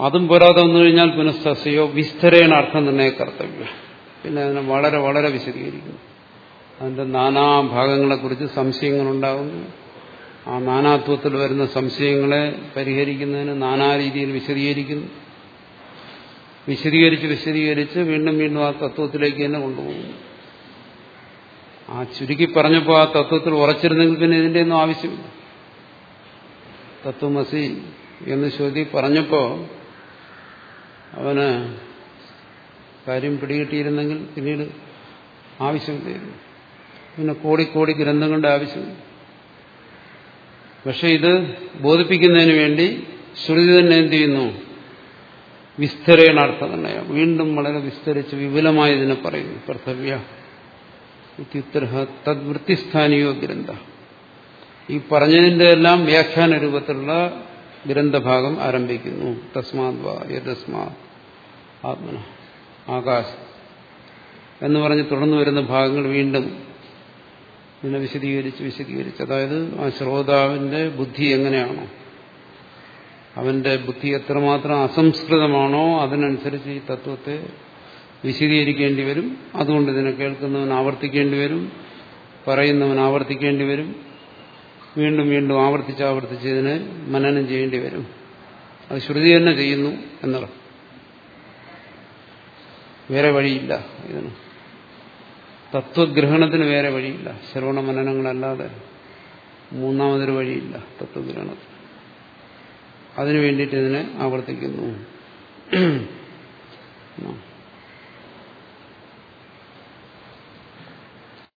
അതും പോരാതെ വന്നു കഴിഞ്ഞാൽ പുനഃസസ്യോ വിസ്തരേണ അർത്ഥം നിർണയ കർത്തവ്യം. പിന്നെ അതിനെ വളരെ വളരെ വിശദീകരിക്കുന്നു അതിന്റെ നാനാഭാഗങ്ങളെക്കുറിച്ച് സംശയങ്ങളുണ്ടാകുന്നു. ആ നാനാത്വത്തിൽ വരുന്ന സംശയങ്ങളെ പരിഹരിക്കുന്നതിന് നാനാ രീതിയിൽ വിശദീകരിക്കുന്നു. വിശദീകരിച്ച് വിശദീകരിച്ച് വീണ്ടും വീണ്ടും ആ തത്വത്തിലേക്ക് തന്നെ കൊണ്ടുപോകുന്നു. ആ ചുരുക്കി പറഞ്ഞപ്പോൾ ആ തത്വത്തിൽ ഉറച്ചിരുന്നെങ്കിൽ പിന്നെ ഇതിന്റെ ഒന്നും ആവശ്യമില്ല. തത്വമസി എന്ന് ശ്രുതി പറഞ്ഞപ്പോൾ അവന് കാര്യം പിടികിട്ടിയിരുന്നെങ്കിൽ പിന്നീട് ആവശ്യമില്ലായിരുന്നു പിന്നെ കോടിക്കോടി ഗ്രന്ഥങ്ങളുടെ ആവശ്യം പക്ഷെ ഇത് ബോധിപ്പിക്കുന്നതിന് വേണ്ടി ശ്രുതി തന്നെ എന്ത് ചെയ്യുന്നു? വിസ്തരേണാർത്ഥ തന്നെ. വീണ്ടും വളരെ വിസ്തരിച്ച് വിപുലമായി ഇതിനെ പറയുന്നു. കർത്തവ്യ തദ്വൃത്തിസ്ഥാനീയോ ഗ്രന്ഥ. ഈ പറഞ്ഞതിന്റെ എല്ലാം വ്യാഖ്യാന രൂപത്തിലുള്ള ഗ്രന്ഥഭാഗം ആരംഭിക്കുന്നു. തസ്മാത് യസ്മാത് ആത്മന ആകാശ് എന്ന് പറഞ്ഞ് തുടർന്നു വരുന്ന ഭാഗങ്ങൾ വീണ്ടും ഇതിനെ വിശദീകരിച്ച് വിശദീകരിച്ച് അതായത് ആ ശ്രോതാവിന്റെ ബുദ്ധി എങ്ങനെയാണോ അവന്റെ ബുദ്ധി എത്രമാത്രം അസംസ്കൃതമാണോ അതിനനുസരിച്ച് ഈ തത്വത്തെ വിശദീകരിക്കേണ്ടി വരും. അതുകൊണ്ട് ഇതിനെ കേൾക്കുന്നവൻ ആവർത്തിക്കേണ്ടി വരും പറയുന്നവൻ ആവർത്തിക്കേണ്ടി വരും. വീണ്ടും വീണ്ടും ആവർത്തിച്ച് ആവർത്തിച്ച് ഇതിനെ മനനം ചെയ്യേണ്ടി വരും. അത് ശ്രുതി തന്നെ ചെയ്യുന്നു എന്നർത്ഥം. വേറെ വഴിയില്ല ഇതിന്. തത്വഗ്രഹണത്തിന് വേറെ വഴിയില്ല. ശ്രവണ മനനങ്ങളല്ലാതെ മൂന്നാമതൊരു വഴിയില്ല തത്വഗ്രഹണത്തിന്. അതിനു വേണ്ടിയിട്ട് ഇതിനെ ആവർത്തിക്കുന്നു.